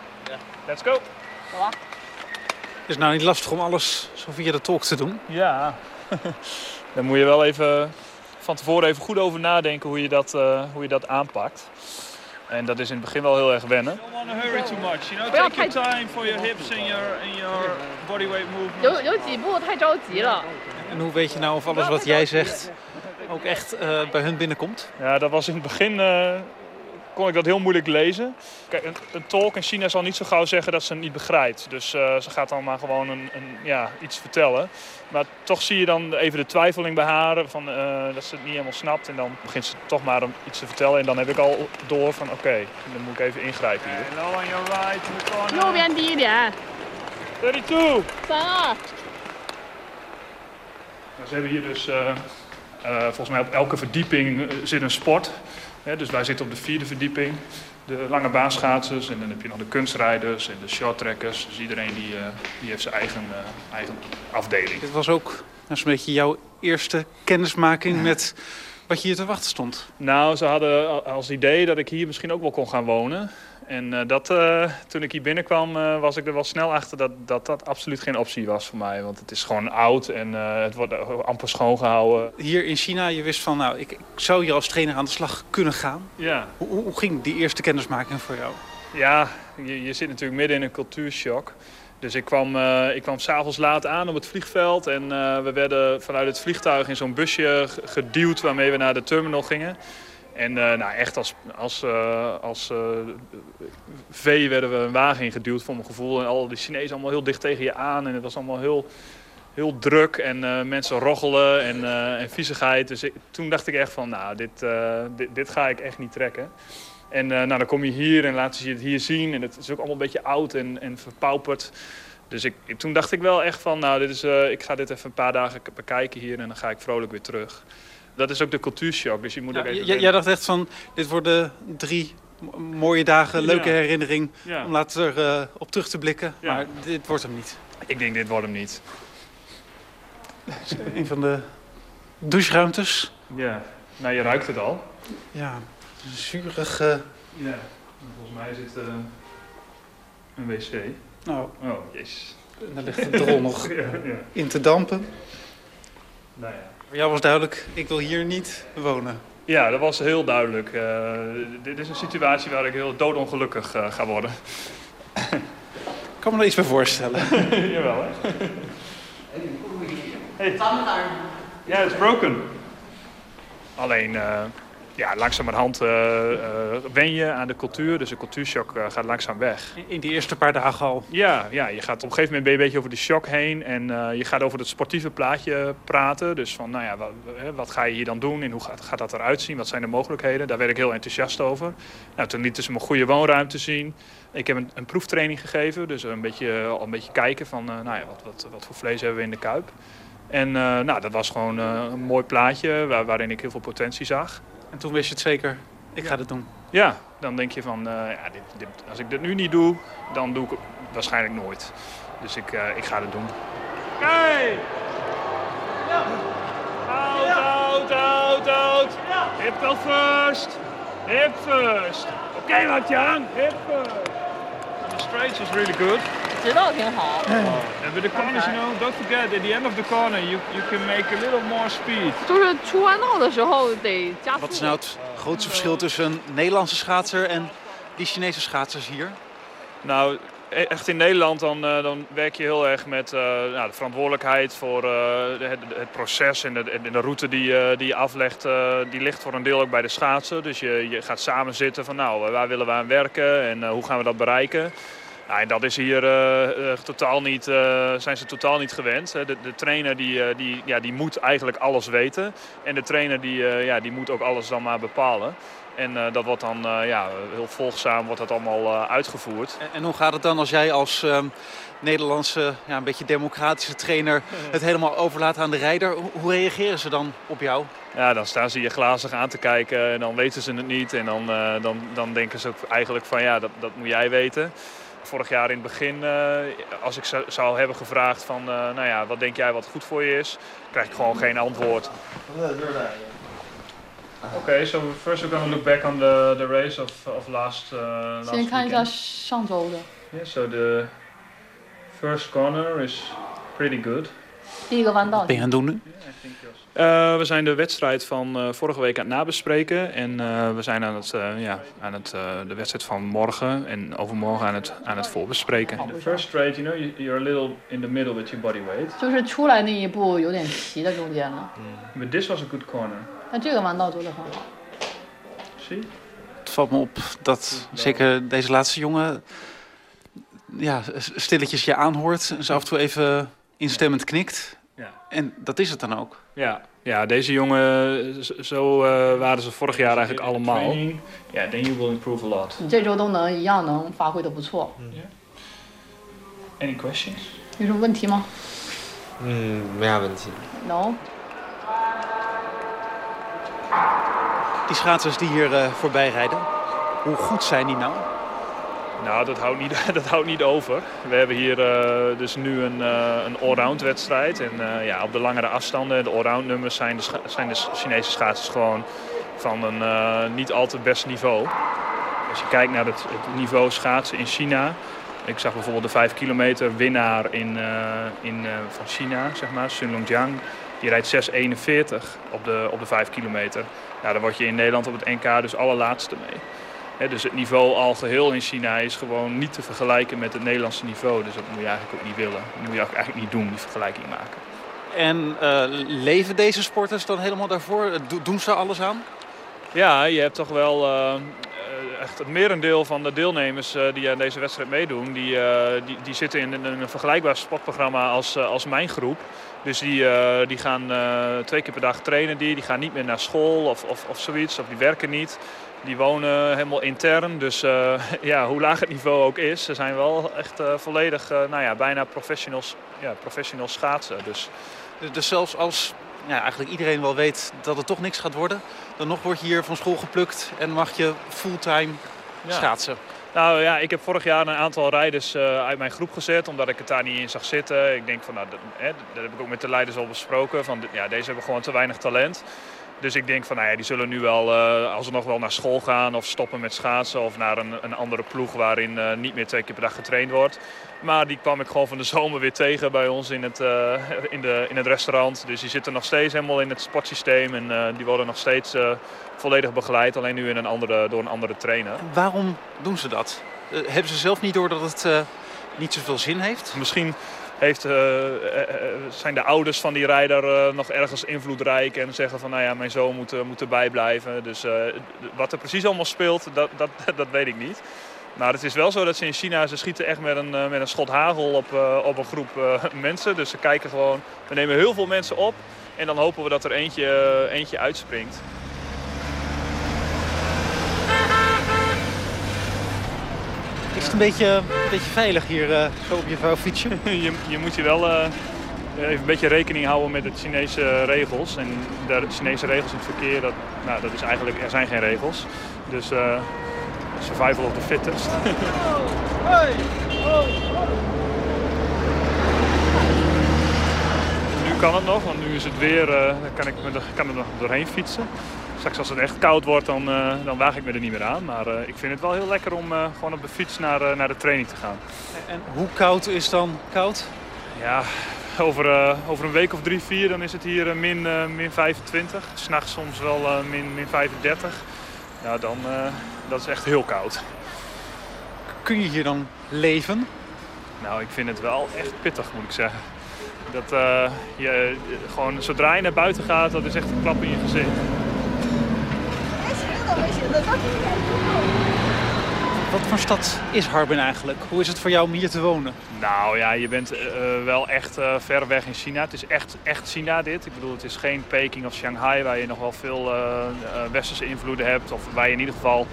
Let's go. 走吧。 Is het nou niet lastig om alles zo via de tolk te doen? Ja. Daar moet je wel even van tevoren even goed over nadenken hoe je dat, uh, hoe je dat aanpakt. En dat is in het begin wel heel erg wennen. Take your time je hips. En hoe weet je nou of alles wat jij zegt ook echt uh, bij hun binnenkomt? Ja, dat was in het begin... Uh, kon ik dat heel moeilijk lezen. Kijk, een, tolk in China zal niet zo gauw zeggen dat ze het niet begrijpt. Dus eh, ze gaat dan maar gewoon een, een, ja, iets vertellen. Maar toch zie je dan even de twijfeling bij haar, van, eh, dat ze het niet helemaal snapt. En dan begint ze toch maar om iets te vertellen. En dan heb ik al door van oké, dan moet ik even ingrijpen hier. Hello on your right, in the corner. 32. 32. Nou, ze hebben hier dus, uh, uh, volgens mij op elke verdieping zit een sport. Dus wij zitten op de vierde verdieping. De lange baanschaatsers en dan heb je nog de kunstrijders en de shorttrekkers. Dus iedereen die, eh, die heeft zijn eigen, eh, eigen afdeling. Dit was ook nou, zo'n beetje jouw eerste kennismaking met wat je hier te wachten stond. Nou, ze hadden als idee dat ik hier misschien ook wel kon gaan wonen. En eh, dat, eh, toen ik hier binnenkwam, eh, was ik er wel snel achter dat, dat dat absoluut geen optie was voor mij. Want het is gewoon oud en het wordt amper schoongehouden. Hier in China, je wist van, nou, ik, ik zou hier als trainer aan de slag kunnen gaan. Ja. Hoe, hoe, ging die eerste kennismaking voor jou? Ja, je, je zit natuurlijk midden in een cultuurshock. Dus ik kwam, ik kwam s'avonds laat aan op het vliegveld. En we werden vanuit het vliegtuig in zo'n busje geduwd waarmee we naar de terminal gingen. En eh, nou, echt als, als, eh, als eh, vee werden we een wagen ingeduwd voor mijn gevoel. En al die Chinezen allemaal heel dicht tegen je aan. En het was allemaal heel, heel druk en mensen roggelen en, en viezigheid. Dus toen dacht ik echt van, nou, dit, dit, ga ik echt niet trekken. En nou, dan kom je hier en laten ze je het hier zien. En het is ook allemaal een beetje oud en, en verpauperd. Dus ik, toen dacht ik wel echt van, nou, dit is, ik ga dit even een paar dagen bekijken hier en dan ga ik vrolijk weer terug. Dat is ook de cultuurshock, dus je moet Ja, ook even... j- jij dacht echt van, dit worden drie mooie dagen, leuke Ja. herinnering Ja. om later eh, op terug te blikken. Maar dit wordt hem niet. Ik denk, dit wordt hem niet. Een van de doucheruimtes. Ja, nou, je ruikt het al. Ja, zuurig. eh, Ja, volgens mij is het eh, een wc. nou, Oh, jezus. daar ligt de drol nog in te dampen. Nou ja. Voor jou was duidelijk, ik wil hier niet wonen. Ja, dat was heel duidelijk. Eh, dit is een situatie waar ik heel doodongelukkig eh, ga worden. Ik kan me er iets bij voorstellen. Jawel, hè? Hey. Ja, het is broken. Alleen, eh, ja, langzamerhand eh, eh, wen je aan de cultuur. Dus de cultuurshock eh, gaat langzaam weg. In die eerste paar dagen al. Ja, ja, je gaat op een gegeven moment ben je een beetje over de shock heen. En je gaat over het sportieve plaatje praten. Dus van, nou ja, wat, wat ga je hier dan doen? En hoe gaat, gaat dat eruit zien? Wat zijn de mogelijkheden? Daar werd ik heel enthousiast over. Nou, toen lieten ze me een goede woonruimte zien. Ik heb een, een proeftraining gegeven. Dus een beetje, al een beetje kijken van, nou ja, wat, wat, wat voor vlees hebben we in de kuip? En nou, dat was gewoon een mooi plaatje waar- waarin ik heel veel potentie zag. En toen wist je het zeker, ik ga dit doen. Ja, dan denk je van, eh, ja, dit, dit, als ik dit nu niet doe, dan doe ik het waarschijnlijk nooit. Dus ik, eh, ik ga het doen. Hey! Out, out, out, out. Hip go first. Hip first. Okay, Latjan. Hip first. The straight is really good. 直道挺好。 And with the corners, you know, don't forget, at the end of the corner, you, you can make a little more speed. 就是出弯道的时候得加 Wat is 速。 nou het grootste verschil tussen een Nederlandse schaatser en die Chinese schaatsers hier? Nou, e- echt in Nederland dan, eh, dan werk je heel erg met eh, nou, de verantwoordelijkheid voor eh, de- het, het proces en de, en de route die, je- die je aflegt. eh, die ligt voor een deel ook bij de schaatsen. Dus je, je gaat samen zitten van nou, waar willen we aan werken en eh, hoe gaan we dat bereiken. Nou, en dat is hier eh, eh, totaal niet, eh, zijn ze totaal niet gewend. De, de trainer die, die, ja, die moet eigenlijk alles weten. En de trainer die, ja, die moet ook alles dan maar bepalen. En dat wordt dan ja, heel volgzaam wordt dat allemaal uitgevoerd. En, en hoe gaat het dan als jij als ehm, Nederlandse, ja, een beetje democratische trainer het helemaal overlaat aan de rijder? Hoe, hoe reageren ze dan op jou? Ja, dan staan ze je glazig aan te kijken en dan weten ze het niet. En dan, dan, dan denken ze ook eigenlijk van ja, dat, dat moet jij weten Vorig jaar in het begin, eh, als ik zou- zou hebben gevraagd van, eh, nou ja, wat denk jij wat goed voor je is, krijg ik gewoon geen antwoord. Okay, so first we're going to look back on the, the race of, of last, uh, last 先看一下 weekend. 上周的 Yeah, so the first corner is pretty good. 第一个弯道。 Ben je aan het doen nu? Eh, we zijn de wedstrijd van eh, vorige week aan het nabespreken. En eh, we zijn aan, het, eh, ja, aan het, eh, de wedstrijd van morgen en overmorgen aan het, aan het voorbespreken. In the first straight, you know, you- you're a little in the middle with your body weight. 就是出来那一步有点骑在中间了， But this was a good corner. 但这个弯道做的很好。 See? valt me op dat zeker deze laatste jongen ja, stilletjes je aanhoort. En zo af en toe even instemmend knikt. Ja. En dat is het dan ook. Ja, ja deze jongen, z- zo eh, waren ze vorig jaar eigenlijk allemaal. Ja, then you will improve a lot. 你这周都能一样能发挥的不错。 Any questions? 有什么问题吗嗯，没啥问题。 ？No。 Die schaatsers die hier eh, voorbij rijden, hoe goed zijn die nou? Nou, dat houdt niet, dat houdt niet over. We hebben hier eh, dus nu een, eh, een allround wedstrijd. En eh, ja, op de langere afstanden, de allround nummers, zijn de, zijn de Chinese schaatsers gewoon van een niet al te best niveau. Als je kijkt naar het, niveau schaatsen in China. Ik zag bijvoorbeeld de 5 kilometer winnaar in, in, van China, zeg maar, Sun Longjiang. Die rijdt 6,41 op de, op de 5 kilometer. Nou, daar word je in Nederland op het NK dus allerlaatste mee. Hè, dus het niveau al geheel in China is gewoon niet te vergelijken met het Nederlandse niveau. Dus dat moet je eigenlijk ook niet willen. Dat moet je ook eigenlijk niet doen, die vergelijking maken. En eh, leven deze sporters dan helemaal daarvoor? Do- doen ze er alles aan? Ja, je hebt toch wel eh, eh, echt het merendeel van de deelnemers eh, die aan deze wedstrijd meedoen, die, eh, die, die zitten in een, een vergelijkbaar sportprogramma als, eh, als mijn groep. Dus die, eh, die gaan eh, twee keer per dag trainen, die, die gaan niet meer naar school of, of, of zoiets, of die werken niet. Die wonen helemaal intern, dus eh, ja, hoe laag het niveau ook is, ze zijn wel echt eh, volledig, eh, nou ja, bijna professionals, ja, professional schaatsen. Dus Dus, dus zelfs als ja, eigenlijk iedereen wel weet dat het toch niks gaat worden, dan nog word je hier van school geplukt en mag je fulltime Ja. schaatsen. Nou ja, ik heb vorig jaar een aantal rijders uit mijn groep gezet, omdat ik het daar niet in zag zitten. Ik denk van, nou, dat, hè, dat heb ik ook met de leiders al besproken. Van, ja, deze hebben gewoon te weinig talent. Dus ik denk van, nou ja, die zullen nu wel, eh, als ze nog wel naar school gaan of stoppen met schaatsen of naar een, een andere ploeg waarin eh, niet meer twee keer per dag getraind wordt. Maar die kwam ik gewoon van de zomer weer tegen bij ons in het, eh, in de, in het restaurant. Dus die zitten nog steeds helemaal in het sportsysteem en eh, die worden nog steeds eh, volledig begeleid. Alleen nu in een andere, door een andere trainer. Waarom doen ze dat? Hebben ze zelf niet door dat het eh, niet zoveel zin heeft? Misschien heeft, eh, eh, eh, zijn de ouders van die rijder nog ergens invloedrijk en zeggen van nou ja, mijn zoon moet, moet erbij blijven. Dus wat er precies allemaal speelt, dat, dat, dat weet ik niet. Maar het is wel zo dat ze in China, ze schieten echt met een, met een schot hagel op, op een groep mensen. Dus ze kijken gewoon, we nemen heel veel mensen op en dan hopen we dat er eentje, eentje uitspringt. Is het een beetje, een beetje veilig hier eh, zo op je vouwfietsje? je, je moet je wel eh, even een beetje rekening houden met de Chinese regels. En de Chinese regels in het verkeer, dat, nou, dat is eigenlijk, er zijn geen regels. Dus eh, survival of the fittest. nu kan het nog, want nu is het weer, kan ik me kan er nog doorheen fietsen. Straks als het echt koud wordt, dan, eh, dan waag ik me er niet meer aan. Maar eh, ik vind het wel heel lekker om eh, gewoon op de fiets naar, naar de training te gaan. En hoe koud is dan koud? Ja, over, over een week of drie, vier, dan is het hier min, min 25. S'nachts soms wel min, min 35. Nou, dan dat is echt heel koud. Kun je hier dan leven? Nou, ik vind het wel echt pittig, moet ik zeggen. Dat je gewoon zodra je naar buiten gaat, dat is echt een klap in je gezicht. Wat voor stad is Harbin eigenlijk? Hoe is het voor jou om hier te wonen? Nou ja, je bent eh, eh, wel echt eh, ver weg in China. Het is echt, echt China dit. Ik bedoel, het is geen Peking of Shanghai waar je nog wel veel eh, westerse invloeden hebt. Of waar je in ieder geval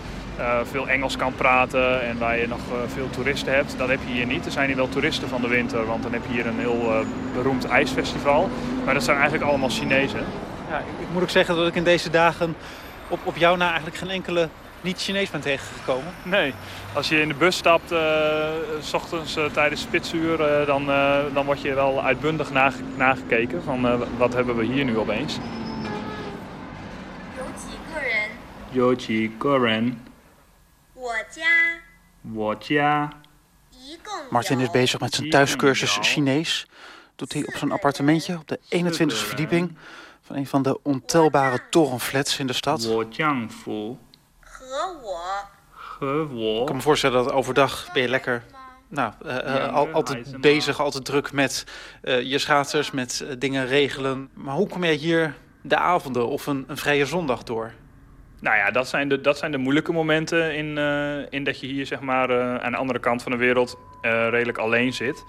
veel Engels kan praten en waar je nog veel toeristen hebt. Dat heb je hier niet. Er zijn hier wel toeristen van de winter, want dan heb je hier een heel beroemd ijsfestival. Maar dat zijn eigenlijk allemaal Chinezen. Ja, ik moet ook zeggen dat ik in deze dagen op, op jou na eigenlijk geen enkele niet-Chinees bent tegengekomen? Nee. Als je in de bus stapt, uh, s ochtends eh, tijdens spitsuur, uh, dan, dan word je wel uitbundig nage nagekeken van wat hebben we hier nu opeens. Yoji Martin is bezig met zijn thuiscursus Chinees. Doet hij op zijn appartementje op de 21e verdieping van een van de ontelbare torenflats in de stad. Ik kan me voorstellen dat overdag ben je lekker nou, eh, eh, altijd bezig, altijd druk met eh, je schaatsers, met dingen regelen. Maar hoe kom jij hier de avonden of een, een, vrije zondag door? Nou ja, dat zijn de, dat zijn de moeilijke momenten in, in dat je hier zeg maar, aan de andere kant van de wereld redelijk alleen zit.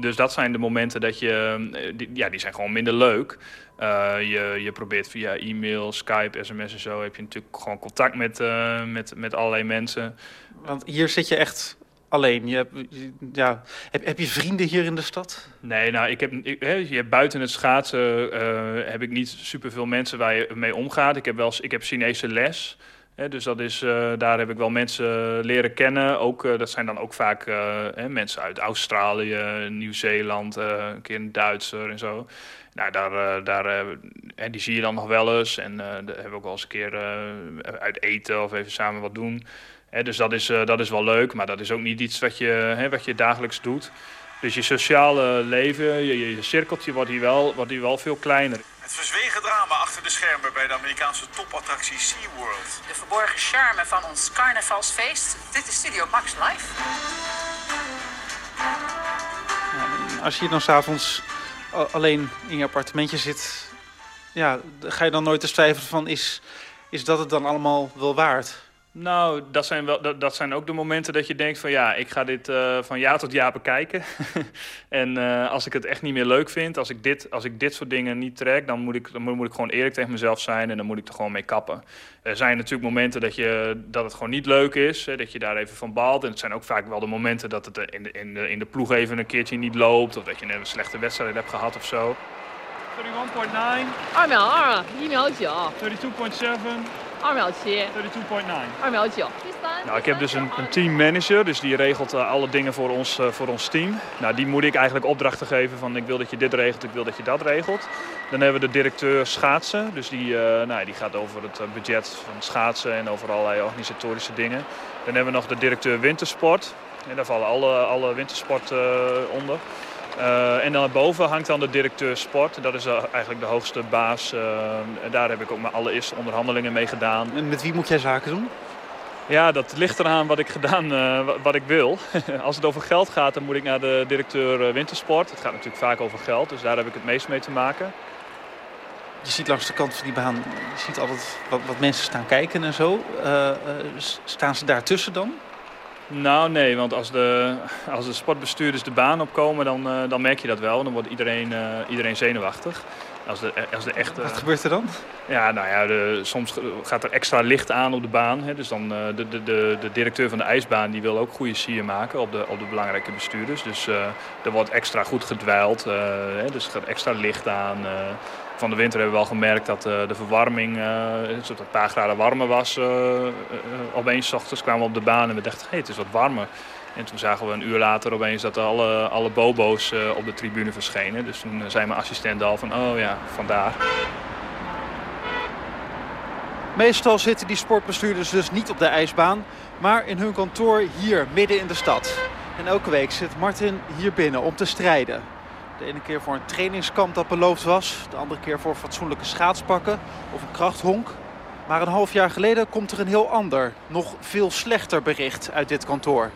Dus dat zijn de momenten dat je, die, ja, die zijn gewoon minder leuk. je, je probeert via e-mail, Skype, sms en zo, heb je natuurlijk gewoon contact met, met, met allerlei mensen. Want hier zit je echt alleen? Je hebt, ja, heb, heb je vrienden hier in de stad? Nee, nou, ik heb, ik, hè, je hebt buiten het schaatsen uh, heb ik niet superveel mensen waar je mee omgaat. Ik heb wel ik heb Chinese les. Hè, dus dat is, uh, daar heb ik wel mensen leren kennen. Ook, uh, dat zijn dan ook vaak hè, mensen uit Australië, Nieuw-Zeeland, een keer een Duitser en zo. Nou, daar, daar, die zie je dan nog wel eens. En daar hebben we ook wel eens een keer uit eten of even samen wat doen dus dat is, dat is wel leuk, maar dat is ook niet iets wat je, wat je dagelijks doet. Dus je sociale leven, je, je cirkeltje wordt hier, wel, wordt hier wel veel kleiner. Het verzwegen drama achter de schermen bij de Amerikaanse topattractie SeaWorld. De verborgen charme van ons carnavalsfeest. Dit is Studio Max Live. Als je hier dan s'avonds alleen in je appartementje zit... Ja, ga je dan nooit eens twijfelen van... Is, is dat het dan allemaal wel waard? Nou, dat zijn, wel, dat, dat zijn ook de momenten dat je denkt van ja, ik ga dit eh, van ja tot ja bekijken. en eh, als ik het echt niet meer leuk vind, als ik dit, als ik dit soort dingen niet trek, dan moet, ik, dan moet, ik gewoon eerlijk tegen mezelf zijn en dan moet ik er gewoon mee kappen. Er zijn natuurlijk momenten dat, je, dat het gewoon niet leuk is, hè, dat je daar even van baalt. En het zijn ook vaak wel de momenten dat het in de, in de, in de ploeg even een keertje niet loopt of dat je een slechte wedstrijd hebt gehad of zo. 31.9. Armel, Armel, he meldt je 32.7. Armeltje. 32.9. Armeltje. Nou, ik heb dus een, een teammanager, dus die regelt eh, alle dingen voor ons, eh, voor ons team. Nou, die moet ik eigenlijk opdrachten geven van ik wil dat je dit regelt, ik wil dat je dat regelt. Dan hebben we de directeur schaatsen, dus die, eh, nou, die gaat over het budget van schaatsen en over allerlei organisatorische dingen. Dan hebben we nog de directeur wintersport, en daar vallen alle, alle wintersport onder. Uh, en dan boven hangt dan de directeur sport. Dat is uh, eigenlijk de hoogste baas. En daar heb ik ook mijn allereerste onderhandelingen mee gedaan. En met wie moet jij zaken doen? Ja, dat ligt eraan wat ik gedaan, wat ik wil. Als het over geld gaat, dan moet ik naar de directeur wintersport. Het gaat natuurlijk vaak over geld, dus daar heb ik het meest mee te maken. Je ziet langs de kant van die baan, je ziet altijd wat, wat mensen staan kijken en zo. staan ze daartussen dan? Nou nee, want als de, als de sportbestuurders de baan opkomen, dan, uh, dan merk je dat wel. Dan wordt iedereen, uh, iedereen zenuwachtig. Als de, als de echte, Wat gebeurt er dan? Ja, nou ja, de, soms gaat er extra licht aan op de baan. Hè. Dus dan uh, de, de, de, de directeur van de ijsbaan die wil ook goede sier maken op de, op de belangrijke bestuurders. Dus er wordt extra goed gedwijld. Hè. Dus er gaat extra licht aan. Van de winter hebben we wel gemerkt dat uh, de verwarming uh, een paar graden warmer was. Uh, opeens, ochtends kwamen we op de baan en we dachten, het is wat warmer. En toen zagen we een uur later opeens dat alle, alle bobo's op de tribune verschenen. Dus toen zei mijn assistent al van, oh ja, vandaar. Meestal zitten die sportbestuurders dus niet op de ijsbaan, maar in hun kantoor hier midden in de stad. En elke week zit Martin hier binnen om te strijden. De ene keer voor een trainingskamp dat beloofd was. De andere keer voor fatsoenlijke schaatspakken of een krachthonk. Maar een half jaar geleden komt er een heel ander, nog veel slechter bericht uit dit kantoor.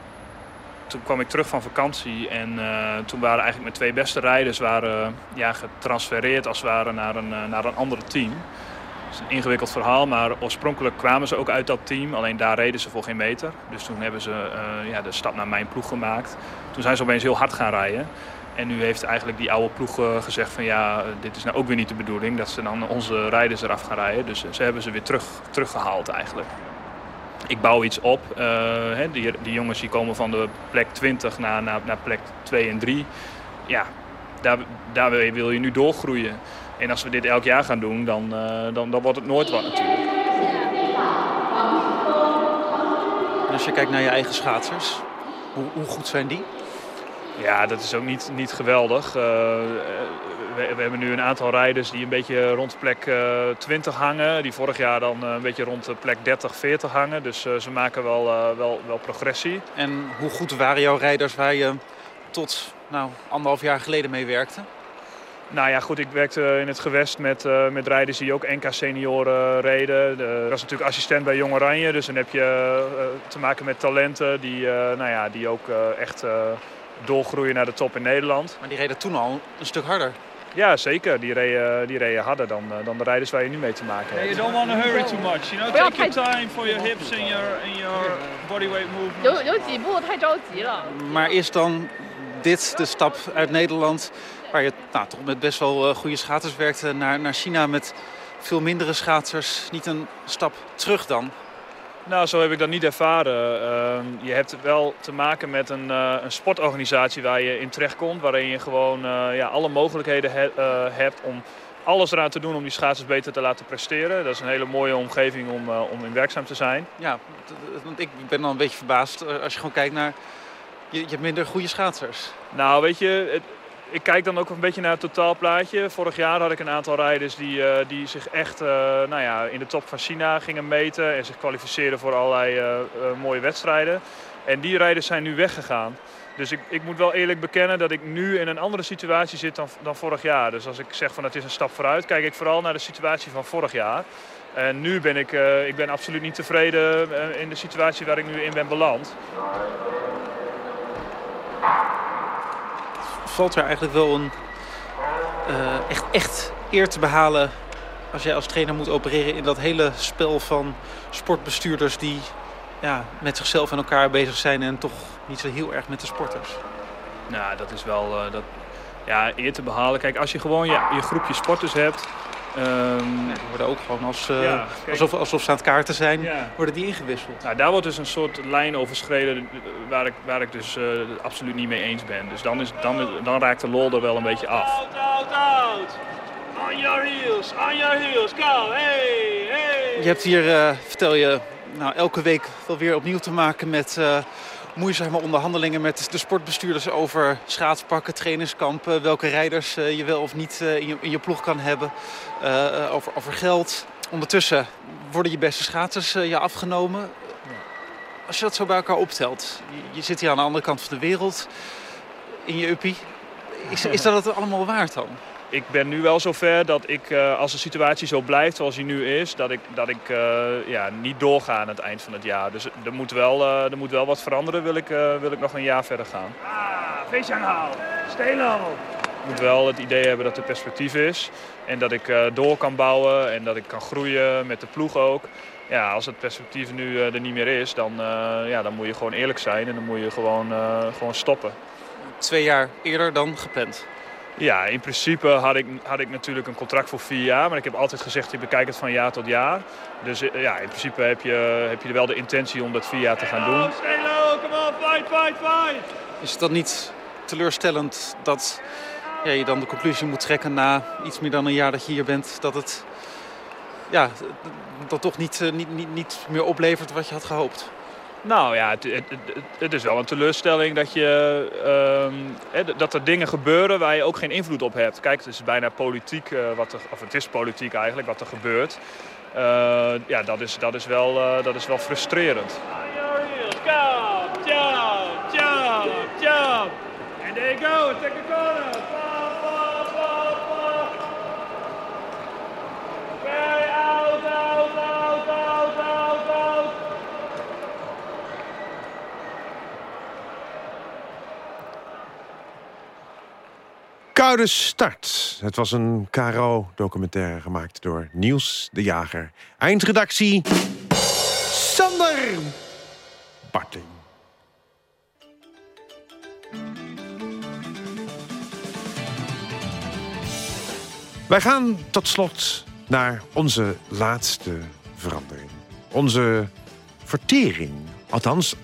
Toen kwam ik terug van vakantie en uh, toen waren eigenlijk mijn twee beste rijders waren, ja, getransfereerd als het ware naar een, uh, naar een ander team. Het is een ingewikkeld verhaal, maar oorspronkelijk kwamen ze ook uit dat team. Alleen daar reden ze voor geen meter. Dus toen hebben ze uh, ja, de stap naar mijn ploeg gemaakt. Toen zijn ze opeens heel hard gaan rijden. En nu heeft eigenlijk die oude ploeg uh, gezegd van ja, dit is nou ook weer niet de bedoeling. Dat ze dan onze rijders eraf gaan rijden. Dus ze hebben ze weer terug, teruggehaald eigenlijk. Ik bouw iets op. Hè, die, die jongens die komen van de plek 20 naar, naar, naar plek 2 en 3. Ja, daar, daar wil je nu doorgroeien. En als we dit elk jaar gaan doen, dan, dan, dan wordt het nooit wat natuurlijk. Als je kijkt naar je eigen schaatsers, hoe, hoe goed zijn die? Ja, dat is ook niet, niet geweldig. Uh, we, we, hebben nu een aantal rijders die een beetje rond plek uh, 20 hangen. Die vorig jaar dan een beetje rond plek 30, 40 hangen. Dus uh, ze maken wel, wel, wel progressie. En hoe goed waren jouw rijders waar je tot nou, anderhalf jaar geleden mee werkte? Nou ja, goed, ik werkte in het gewest met, uh, met rijders die ook NK senioren reden. De, ik was natuurlijk assistent bij Jong Oranje, dus dan heb je uh, te maken met talenten die, nou ja, die ook echt doorgroeien naar de top in Nederland. Maar die reden toen al een stuk harder. Ja, zeker. Die reden, die reden harder dan, eh, dan de rijders waar je nu mee te maken hebt. You don't want to hurry too much. You know, take your time for your hips and your, and your bodyweight movement. Maar is dan dit de stap uit Nederland, waar je nou, toch met best wel eh, goede schaters werkte, eh, naar, naar China met veel mindere schaters, niet een stap terug dan? Nou, zo heb ik dat niet ervaren. Ehm, je hebt wel te maken met een, eh, een sportorganisatie waar je in terechtkomt. Waarin je gewoon eh, ja, alle mogelijkheden he- eh, hebt om alles eraan te doen om die schaatsers beter te laten presteren. Dat is een hele mooie omgeving om, om in werkzaam te zijn. Ja, want ik ben dan een beetje verbaasd als je gewoon kijkt naar, je, je hebt minder goede schaatsers. Nou, weet je, het- ik kijk dan ook een beetje naar het totaalplaatje. Vorig jaar had ik een aantal rijders die, eh, die zich echt eh, nou ja, in de top van China gingen meten en zich kwalificeerden voor allerlei eh, mooie wedstrijden. En die rijders zijn nu weggegaan. Dus ik, ik moet wel eerlijk bekennen dat ik nu in een andere situatie zit dan, dan vorig jaar. Dus als ik zeg van het is een stap vooruit, kijk ik vooral naar de situatie van vorig jaar. En nu ben ik, ik ben absoluut niet tevreden in de situatie waar ik nu in ben beland. Valt er eigenlijk wel een eh, echt, echt eer te behalen als jij als trainer moet opereren in dat hele spel van sportbestuurders die ja, met zichzelf en elkaar bezig zijn en toch niet zo heel erg met de sporters? Nou, dat is wel eh, dat, ja, eer te behalen. Kijk, als je gewoon je, je groepje sporters hebt. Ehm, die worden ook gewoon als, eh, Ja, alsof, alsof ze aan het kaarten zijn, Ja. worden die ingewisseld. Nou, daar wordt dus een soort lijn overschreden eh, waar ik, waar ik dus eh, absoluut niet mee eens ben. Dus dan, is, dan, dan raakt de lol er wel een beetje af. Out, out! On your heels, on your heels, go! Hey, hey! Je hebt hier, eh, vertel je, nou, elke week wel weer opnieuw te maken met eh, moeizame onderhandelingen met de sportbestuurders over schaatspakken, trainingskampen, welke rijders eh, je wel of niet eh, in, je, in je ploeg kan hebben, eh, over, over geld. Ondertussen worden je beste schaatsers je afgenomen. Als je dat zo bij elkaar optelt, je, je zit hier aan de andere kant van de wereld, in je uppie. Is, is dat het allemaal waard dan? Ik ben nu wel zover dat ik, eh, als de situatie zo blijft zoals die nu is, dat ik, dat ik eh, ja, niet doorga aan het eind van het jaar. Dus er moet wel, eh, er moet wel wat veranderen, wil ik, eh, wil ik nog een jaar verder gaan. Ah, Fish and haal. Ik moet wel het idee hebben dat er perspectief is. En dat ik eh, door kan bouwen en dat ik kan groeien met de ploeg ook. Ja, als het perspectief nu eh, er niet meer is, dan, eh, ja, dan moet je gewoon eerlijk zijn en dan moet je gewoon, eh, gewoon stoppen. Twee jaar eerder dan gepland. Ja, in principe had ik, had ik natuurlijk een contract voor vier jaar. Maar ik heb altijd gezegd, ik bekijk het van jaar tot jaar. Dus eh, ja, in principe heb je, heb je wel de intentie om dat vier jaar te gaan doen. Low, come on, fight, fight, fight! Is het dan niet teleurstellend dat ja, je dan de conclusie moet trekken na iets meer dan een jaar dat je hier bent, dat het ja, dat toch niet, eh, niet, niet, niet meer oplevert wat je had gehoopt? Nou ja, het, het, het- is wel een teleurstelling dat, je, ehm, dat er dingen gebeuren waar je ook geen invloed op hebt. Kijk, het is bijna politiek, eh, wat er, of het is politiek eigenlijk, wat er gebeurt. Eh, ja, dat is, dat, is wel, eh, dat is wel frustrerend. And there you go, take a corner. Pop, pop, pop, pop. Very out, out, out, out, out, out. Koude start. Het was een KRO-documentaire gemaakt door Niels de Jager. Eindredactie Sander Barting. Wij gaan tot slot naar onze laatste verandering. Onze vertering. Althans,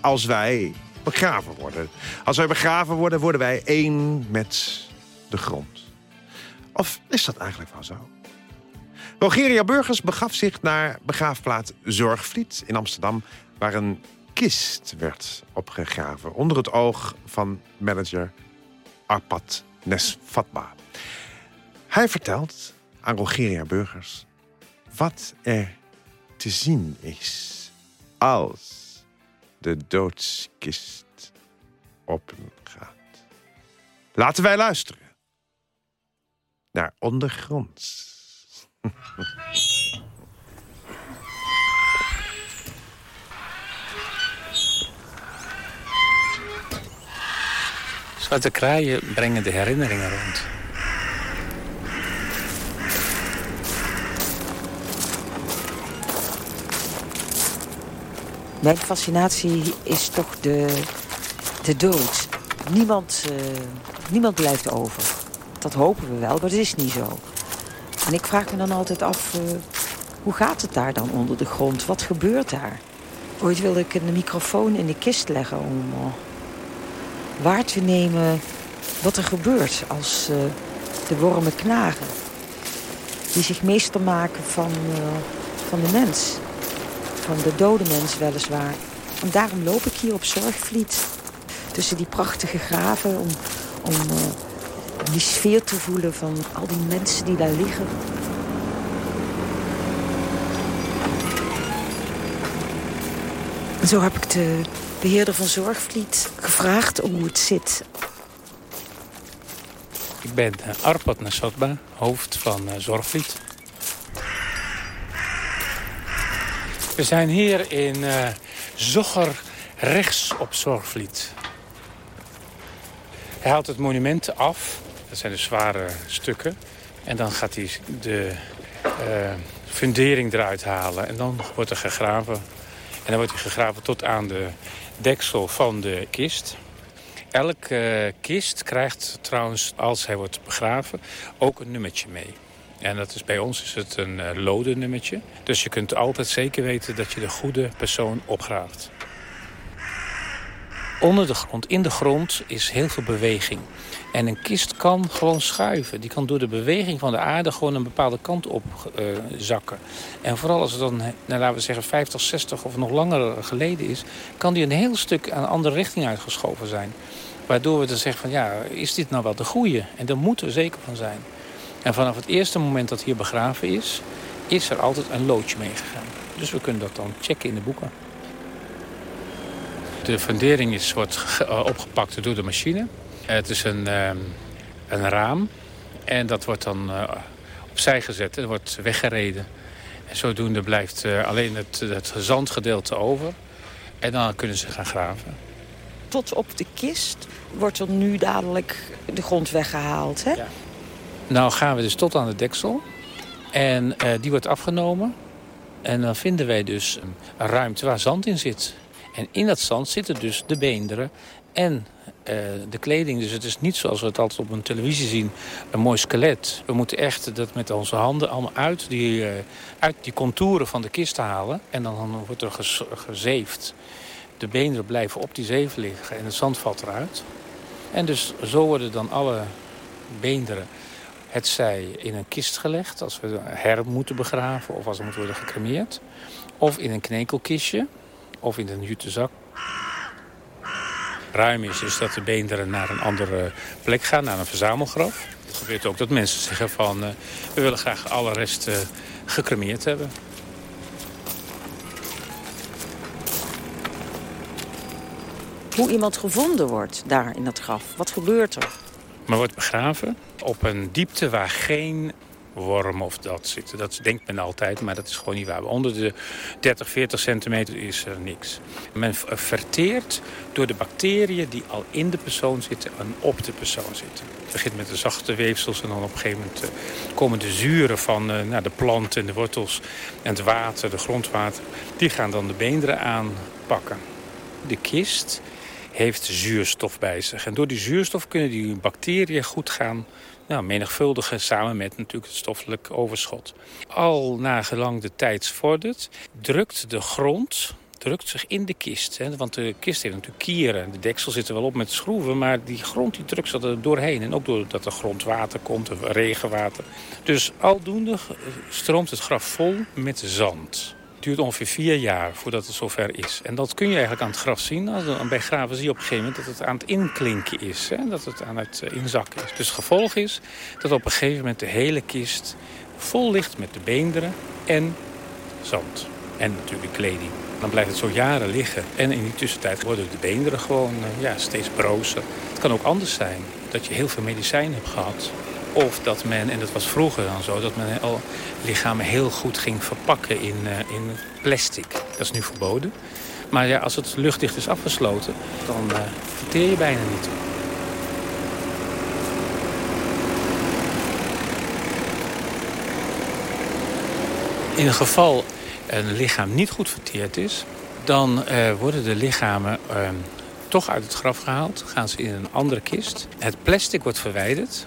als wij begraven worden. Als wij begraven worden, worden wij één met de grond. Of is dat eigenlijk wel zo? Rogeria Burgers begaf zich naar begraafplaats Zorgvliet in Amsterdam... waar een kist werd opgegraven onder het oog van manager Arpad Nesfatba. Hij vertelt aan Rogeria Burgers wat er te zien is als de doodskist opengaat. Laten wij luisteren naar ondergronds. Zwarte kraaien brengen de herinneringen rond. Mijn fascinatie is toch de, de dood. Niemand, uh, niemand blijft over. Dat hopen we wel, maar dat is niet zo. En ik vraag me dan altijd af, uh, hoe gaat het daar dan onder de grond? Wat gebeurt daar? Ooit wilde ik een microfoon in de kist leggen om uh, waar te nemen wat er gebeurt als de wormen knagen. Die zich meester maken van, van de mens. Van de dode mens weliswaar. En daarom loop ik hier op Zorgvliet. Tussen die prachtige graven om, om die sfeer te voelen van al die mensen die daar liggen. En zo heb ik de beheerder van Zorgvliet gevraagd hoe het zit. Ik ben Arpad Nasotba, hoofd van Zorgvliet. We zijn hier in uh, Zogger rechts op Zorgvliet. Hij haalt het monument af. Dat zijn de zware stukken. En dan gaat hij de uh, fundering eruit halen. En dan wordt er gegraven. En dan wordt hij gegraven tot aan de deksel van de kist. Elke uh, kist krijgt trouwens, als hij wordt begraven, ook een nummertje mee. En dat is, bij ons is het een uh, lode nummertje. Dus je kunt altijd zeker weten dat je de goede persoon opgraaft. Onder de grond, in de grond, is heel veel beweging. En een kist kan gewoon schuiven. Die kan door de beweging van de aarde gewoon een bepaalde kant op uh, zakken. En vooral als het dan, nou, laten we zeggen, 50, 60 of nog langer geleden is... kan die een heel stuk aan een andere richting uitgeschoven zijn. Waardoor we dan zeggen van, ja, is dit nou wel de goede? En daar moeten we zeker van zijn. En vanaf het eerste moment dat hier begraven is... is er altijd een loodje meegegaan. Dus we kunnen dat dan checken in de boeken. De fundering is, wordt opgepakt door de machine. Het is een, uh, een raam en dat wordt dan uh, opzij gezet en wordt weggereden. En zodoende blijft uh, alleen het, het zandgedeelte over. En dan kunnen ze gaan graven. Tot op de kist wordt er nu dadelijk de grond weggehaald, hè? Ja. Nou gaan we dus tot aan de deksel. En die wordt afgenomen. En dan vinden wij dus een ruimte waar zand in zit. En in dat zand zitten dus de beenderen en uh, de kleding. Dus het is niet zoals we het altijd op een televisie zien, een mooi skelet. We moeten echt dat met onze handen allemaal uit die, uh, uit die contouren van de kist halen. En dan, wordt er gez gezeefd. De beenderen blijven op die zeef liggen en het zand valt eruit. En dus zo worden dan alle beenderen het zij in een kist gelegd... als we her moeten begraven of als ze moeten worden gecremeerd. Of in een knekelkistje of in een jute zak. Ruim is, is dat de beenderen naar een andere plek gaan, naar een verzamelgraf. Het gebeurt ook dat mensen zeggen van... Uh, we willen graag alle rest uh, gecremeerd hebben. Hoe iemand gevonden wordt daar in dat graf, wat gebeurt er? Maar wordt begraven op een diepte waar geen worm of dat zitten. Dat denkt men altijd, maar dat is gewoon niet waar. Onder de 30, 40 centimeter is er niks. Men verteert door de bacteriën die al in de persoon zitten en op de persoon zitten. Het begint met de zachte weefsels en dan op een gegeven moment uh, komen de zuren van uh, nou, de plant en de wortels en het water, de grondwater. Die gaan dan de beenderen aanpakken. De kist heeft zuurstof bij zich. En door die zuurstof kunnen die bacteriën goed gaan nou, menigvuldigen samen met natuurlijk het stoffelijk overschot. Al nagelang de tijd vordert, drukt de grond drukt zich in de kist. Hè? Want de kist heeft natuurlijk kieren. De deksel zit er wel op met schroeven, maar die grond die drukt zich er doorheen. En ook doordat er grondwater komt, regenwater. Dus aldoende stroomt het graf vol met zand. Duurt ongeveer vier jaar voordat het zover is. En dat kun je eigenlijk aan het graf zien. Bij graven zie je op een gegeven moment dat het aan het inklinken is. Hè? Dat het aan het inzakken is. Dus het gevolg is dat op een gegeven moment de hele kist vol ligt met de beenderen en zand. En natuurlijk kleding. Dan blijft het zo jaren liggen. En in die tussentijd worden de beenderen gewoon ja, steeds brozer. Het kan ook anders zijn. Dat je heel veel medicijn hebt gehad. Of dat men, en dat was vroeger dan zo, dat men al lichamen heel goed ging verpakken in, uh, in plastic. Dat is nu verboden. Maar ja, als het luchtdicht is afgesloten, dan uh, verteer je bijna niet. In een geval een lichaam niet goed verteerd is... Dan eh, worden de lichamen ehm, toch uit het graf gehaald. Gaan ze in een andere kist. Het plastic wordt verwijderd.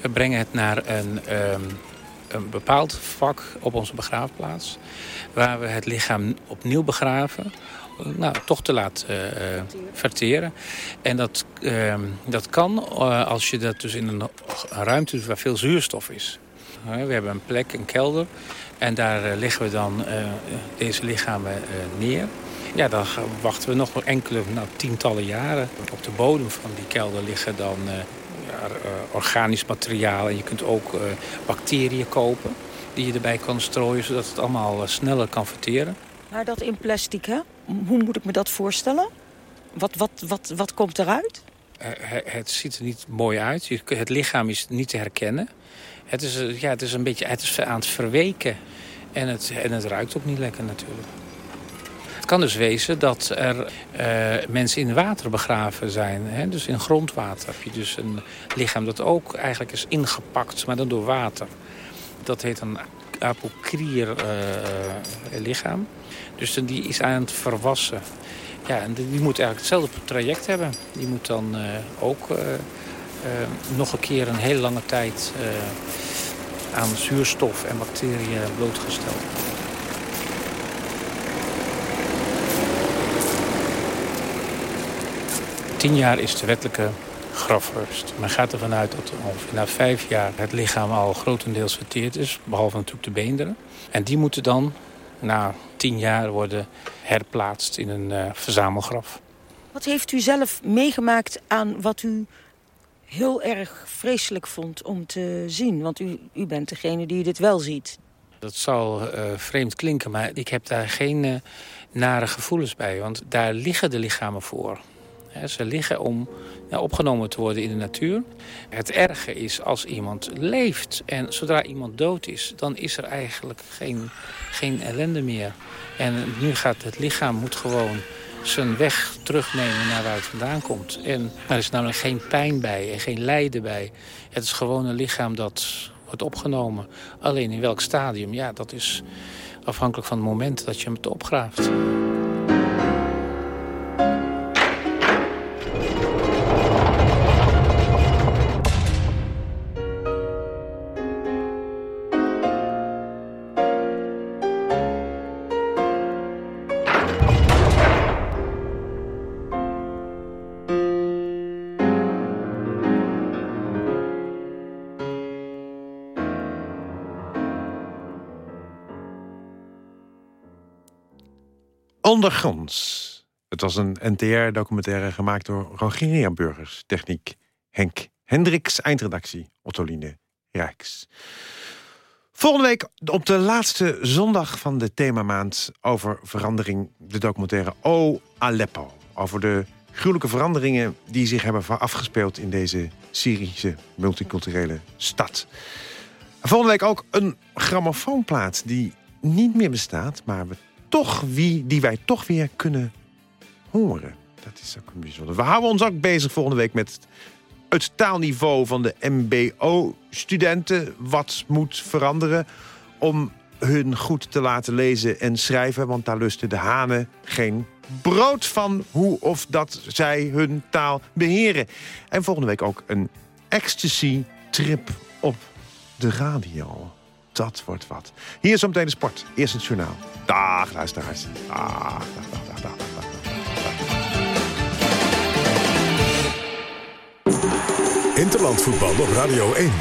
We brengen het naar een, ehm, een bepaald vak op onze begraafplaats. Waar we het lichaam opnieuw begraven. Nou, toch te laten eh, verteren. En dat, ehm, dat kan eh, als je dat dus in een, ruimte doet waar veel zuurstof is. we hebben een plek, een kelder. En daar eh, leggen we dan deze lichamen neer. Ja, dan wachten we nog enkele nou, tientallen jaren. Op de bodem van die kelder liggen dan organisch materiaal. En je kunt ook bacteriën kopen die je erbij kan strooien... zodat het allemaal sneller kan verteren. Maar dat in plastic, hè? Hoe moet ik me dat voorstellen? Wat, wat, wat, wat komt eruit? Het ziet er niet mooi uit. Het lichaam is niet te herkennen. Het is, eh, ja, het is een beetje het is aan het verweken. En het, en het ruikt ook niet lekker natuurlijk. Kan dus wezen dat er uh, mensen in water begraven zijn. Hè? Dus in grondwater heb je dus een lichaam dat ook eigenlijk is ingepakt, maar dan door water. Dat heet een apocrier uh, lichaam. Dus die is aan het verwassen. Ja, en die moet eigenlijk hetzelfde traject hebben. Die moet dan uh, ook nog een keer een hele lange tijd aan zuurstof en bacteriën blootgesteld Tien jaar is de wettelijke grafrust. Men gaat ervan uit dat ongeveer na vijf jaar het lichaam al grotendeels verteerd is. Behalve natuurlijk de beenderen. En die moeten dan na tien jaar worden herplaatst in een uh, verzamelgraf. Wat heeft u zelf meegemaakt aan wat u heel erg vreselijk vond om te zien? Want u, u bent degene die dit wel ziet. Dat zal uh, vreemd klinken, maar ik heb daar geen uh, nare gevoelens bij. Want daar liggen de lichamen voor. Ze liggen om opgenomen te worden in de natuur. Het erge is als iemand leeft en zodra iemand dood is... dan is er eigenlijk geen, geen ellende meer. En nu gaat het lichaam moet gewoon zijn weg terugnemen naar waar het vandaan komt. En er is namelijk geen pijn bij en geen lijden bij. Het is gewoon een lichaam dat wordt opgenomen. Alleen in welk stadium, ja, dat is afhankelijk van het moment dat je hem opgraaft. Ondergronds. Het was een NTR-documentaire gemaakt door Rogier Burgers. Techniek Henk Hendricks, eindredactie Ottoline Rijks. Volgende week op de laatste zondag van de themamaand... over verandering, de documentaire O Aleppo. Over de gruwelijke veranderingen die zich hebben afgespeeld... in deze Syrische multiculturele stad. Volgende week ook een grammofoonplaat die niet meer bestaat... maar we toch wie, die wij toch weer kunnen horen. Dat is ook een bijzonder. We houden ons ook bezig volgende week met het taalniveau van de mbo-studenten. Wat moet veranderen om hun goed te laten lezen en schrijven. Want daar lusten de hanen geen brood van hoe of dat zij hun taal beheren. En volgende week ook een ecstasy-trip op de radio dat wordt wat. Hier is zometeen de sport. Eerst het journaal. Dag, luisteraars. Dag, dag, dag, dag, dag, dag. Interlandvoetbal op Radio 1.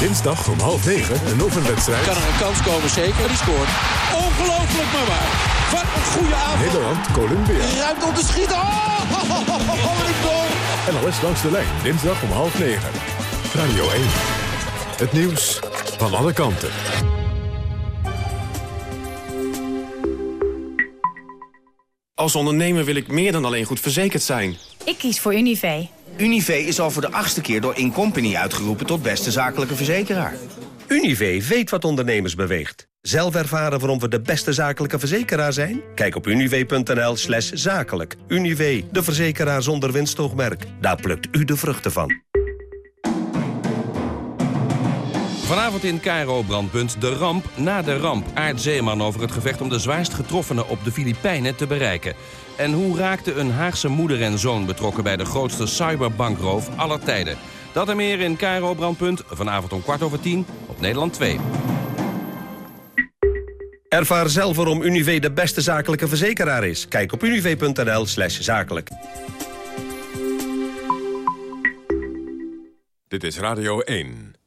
Dinsdag om half negen een oefenwedstrijd. Kan er een kans komen, zeker. Die scoort. Ongelooflijk maar waar. Wat een goede avond. Nederland, Colombia. Ruimt om te schieten. Oh, oh, oh, oh, oh, oh, En alles langs de lijn. Dinsdag om half negen. Radio 1. Het nieuws van alle kanten. Als ondernemer wil ik meer dan alleen goed verzekerd zijn. Ik kies voor Univé. Univé is al voor de achtste keer door Incompany uitgeroepen tot beste zakelijke verzekeraar. Univé weet wat ondernemers beweegt. Zelf ervaren waarom we de beste zakelijke verzekeraar zijn? Kijk op univ.nl slash zakelijk. Univé, de verzekeraar zonder winstoogmerk. Daar plukt u de vruchten van. Vanavond in Cairo brandpunt de ramp na de ramp. Aart Zeeman over het gevecht om de zwaarst getroffenen op de Filipijnen te bereiken. En hoe raakte een Haagse moeder en zoon betrokken bij de grootste cyberbankroof aller tijden? Dat en meer in Cairo brandpunt vanavond om kwart over tien op Nederland 2. Ervaar zelf waarom Univé de beste zakelijke verzekeraar is. Kijk op univé.nl slash zakelijk. Dit is Radio 1.